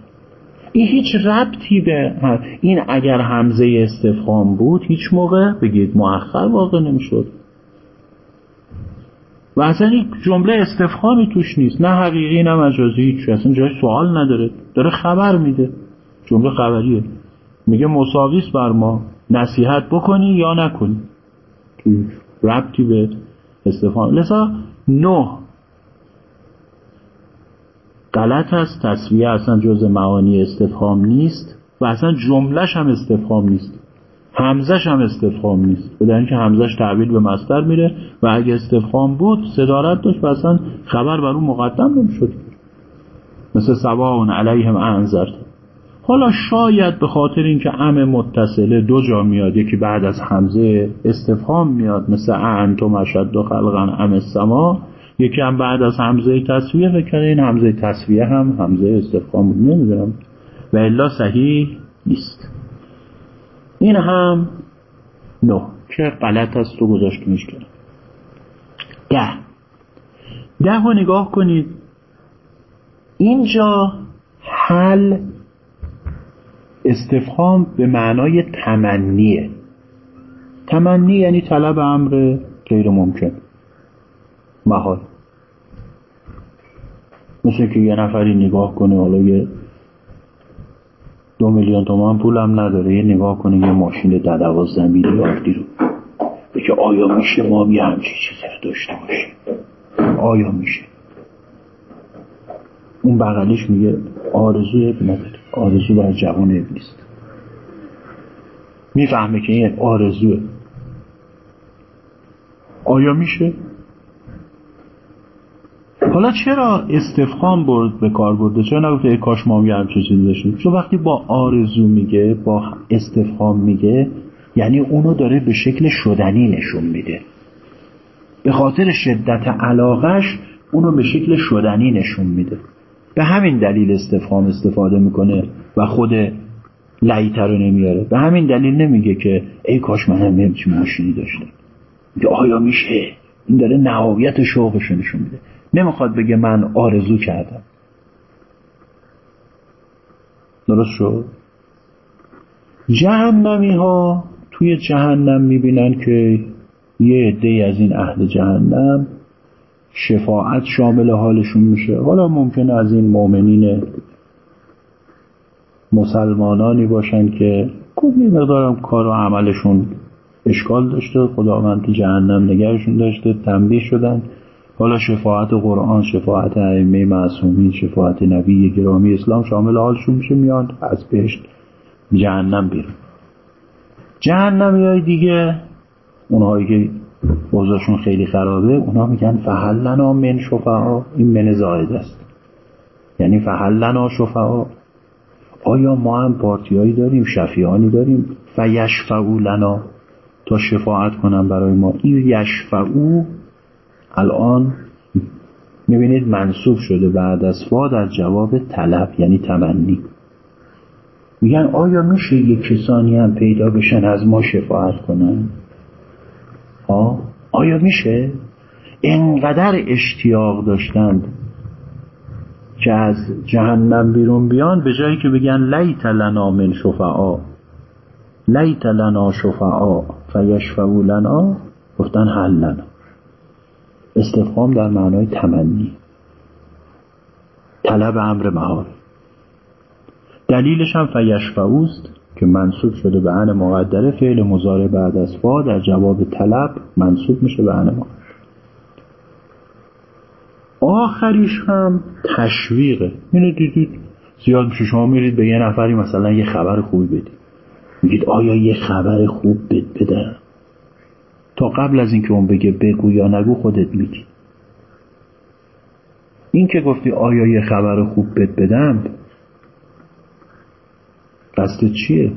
این هیچ ربطی به این اگر همزه استفهام بود هیچ موقع بگید مؤخر واقع نمی‌شد. و اصلا این جمله استفهامی توش نیست. نه حقیقی نه مجازی هیچ اصلا جای سوال نداره. داره خبر میده. جمله خبریه. میگه مساویس بر ما. نصیحت بکنی یا نکنی. ربطی به استفهام. لذا نه غلط است تصویه اصلا جز معانی استفهام نیست و اصلا جملهش هم استفهام نیست. همزش هم استفهام نیست. به اینکه همزش تعبیل به مستر میره و اگه استفهام بود صدارت داشت و اصلا خبر بر اون مقدم نمی‌شد. مثل سواون علیهم انذرت. حالا شاید به خاطر اینکه ام متصله دو جا میاد یکی بعد از همزه استفهام میاد مثل انتم اشد خلقا ام السما یکی هم بعد از همزه تصویه فکر این همزه تصویه هم همزه استفهام بود نمی‌دونم. و الا صحیح نیست. این هم نه. که غلط است و گذاشتیمش کنم ده. ده رو نگاه کنید. اینجا حل استفهام به معنای تمنیه. تمنی یعنی طلب امر غیر ممکن. محال مثل که یه نفری نگاه کنه حالا یه دو میلیون تومان پولم نداره یه نگاه کنه یه ماشین در دوازده میلیاردی رو بگه آیا میشه ما یه همچی چیزی رو داشته باشیم؟ آیا میشه؟ اون بغلیش میگه آرزو اب نداره آرزو بر جوان اب نیست می‌فهمه که این آرزوه. آیا میشه؟ حالا چرا استفهام برد به کار برده؟ چرا نگفته کاش ما هم چه چیزی داشتیم؟ چون وقتی با آرزو میگه با استفهام میگه یعنی اونو داره به شکل شدنی نشون میده. به خاطر شدت علاقش اونو به شکل شدنی نشون میده. به همین دلیل استفهام استفاده می‌کنه و خود لیتر رو نمیاره. به همین دلیل نمیگه که ای کاش من هم همچین ماشینی داشتم. آیا میشه؟ این داره نهایت شوقش نشون میده. نمی‌خواد بگه من آرزو کردم. درست شد؟ جهنمی ها توی جهنم می‌بینن که یه عده از این اهل جهنم شفاعت شامل حالشون میشه. حالا ممکنه از این مؤمنین مسلمانانی باشن که خوب مقدارم کار و عملشون اشکال داشته خداوند تو جهنم نگرشون داشته تنبیه شدن. حالا شفاعت قرآن شفاعت ائمه معصومین شفاعت نبی گرامی اسلام شامل حالشون میشه میان از بهشت جهنم بیرون. جهنمی های دیگه اونهایی که اوضاعشون خیلی خرابه اونا میگن فهلنا من شفعا این من زاید است. یعنی فهلنا شفعا. آیا ما هم پارتیایی داریم شفیانی داریم؟ فیشفعو لنا تا شفاعت کنم برای ما. این یشفعو الان می‌بینید منصوب شده بعد از فا در جواب طلب یعنی تمنی. میگن آیا میشه یک کسانی هم پیدا بشن از ما شفاعت کنن؟ آه؟ آیا میشه؟ اینقدر اشتیاق داشتند که از جهنم بیرون بیان به جایی که بگن لیت لنا من شفعا. لیت لنا شفعا. فیشفعو لنا گفتن حل لنا. استفهام در معنای تمنی. طلب امر مهار. دلیلش هم فیشفعوست که منصوب شده به عن مقدره فعل مزاره بعد از فا در جواب طلب منصوب میشه به عن آخریش هم تشویقه. اینو دیدید زیاد میشه شما میرید به یه نفری مثلا یه خبر خوبی بدید. میگید آیا یه خبر خوب بد بدم تا قبل از اینکه اون بگه بگو یا نگو خودت میگی. این که گفتی آیا یه خبر خوب بد بدم قصد چیه؟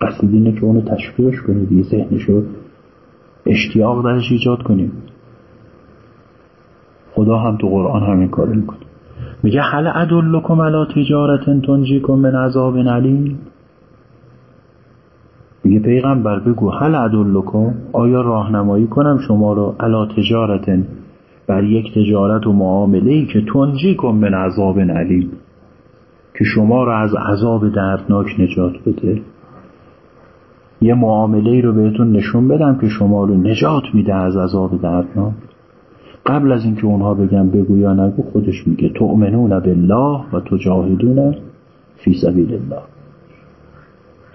قصد اینه که اونو تشویقش کنید یه ذهنشو اشتیاق درش ایجاد کنیم خدا هم تو قرآن همین کار می‌کنه. میگه هل ادلکم علی تجارت تنجیکم من عذاب علیم. میگه پیغمبر بگو هل ادلکم؟ آیا راهنمایی کنم شما رو؟ علی تجارت بر یک تجارت و معامله ای که تنجیکم من عذاب علیم. که شما رو از عذاب دردناک نجات بده. یه معامله ای رو بهتون نشون بدم که شما رو نجات میده از عذاب دردناک. قبل از اینکه اونها بگن بگو یا نگو خودش میگه تؤمنون بالله و تجاهدون فی سبیل الله.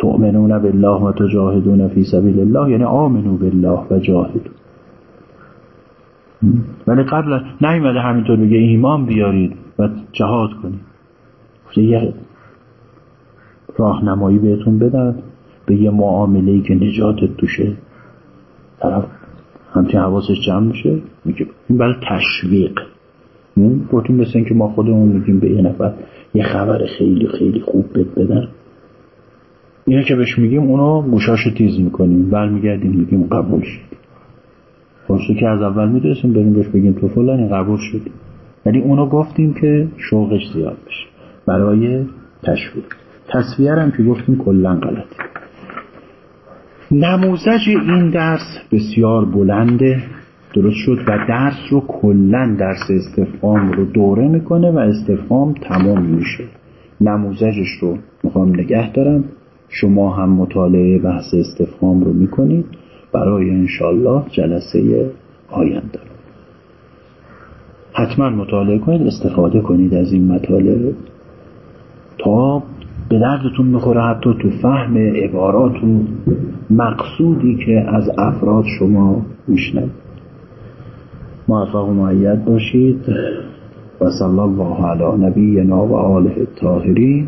تؤمنون بالله و تجاهدون فی سبیل الله یعنی آمنو بالله و جاهدون ولی قبل نیومده همینطور بگه ایمان بیارید و جهاد کنید. یه راهنمایی بهتون بدن به یه معامله که نجاتت توشه. طرف همچین حواسش جمع میشه میگه این برای تشویق. گفتیم مثل اینکه ما خودمون میگیم به یه نفر یه خبر خیلی خیلی خوب بد بدن. اینه که بهش میگیم اونو گوشاشو تیز می‌کنیم. برمیگردیم میگیم قبول شد. خلاصه که از اول میدرسیم بریم بهش بگیم تو فلانی قبول شد. ولی اونو گفتیم که شوقش زیاد بشه. برای تشویق. تصویر هم که گفتیم کلا غلط نموزج این درس بسیار بلنده. درست شد. و درس رو کلا درس استفهام رو دوره می‌کنه و استفهام تمام میشه. نموزجش رو می‌خوام نگه دارم. شما هم مطالعه بحث استفهام رو می‌کنید. برای انشالله جلسه آینده حتما مطالعه کنید استفاده کنید از این مطالعه. تا به دردتون می‌خوره حتی تو فهم عبارات و مقصودی که از افراد شما میشنوید موفق و معید باشید. و صلی الله علی نبینا و آله الطاهرین.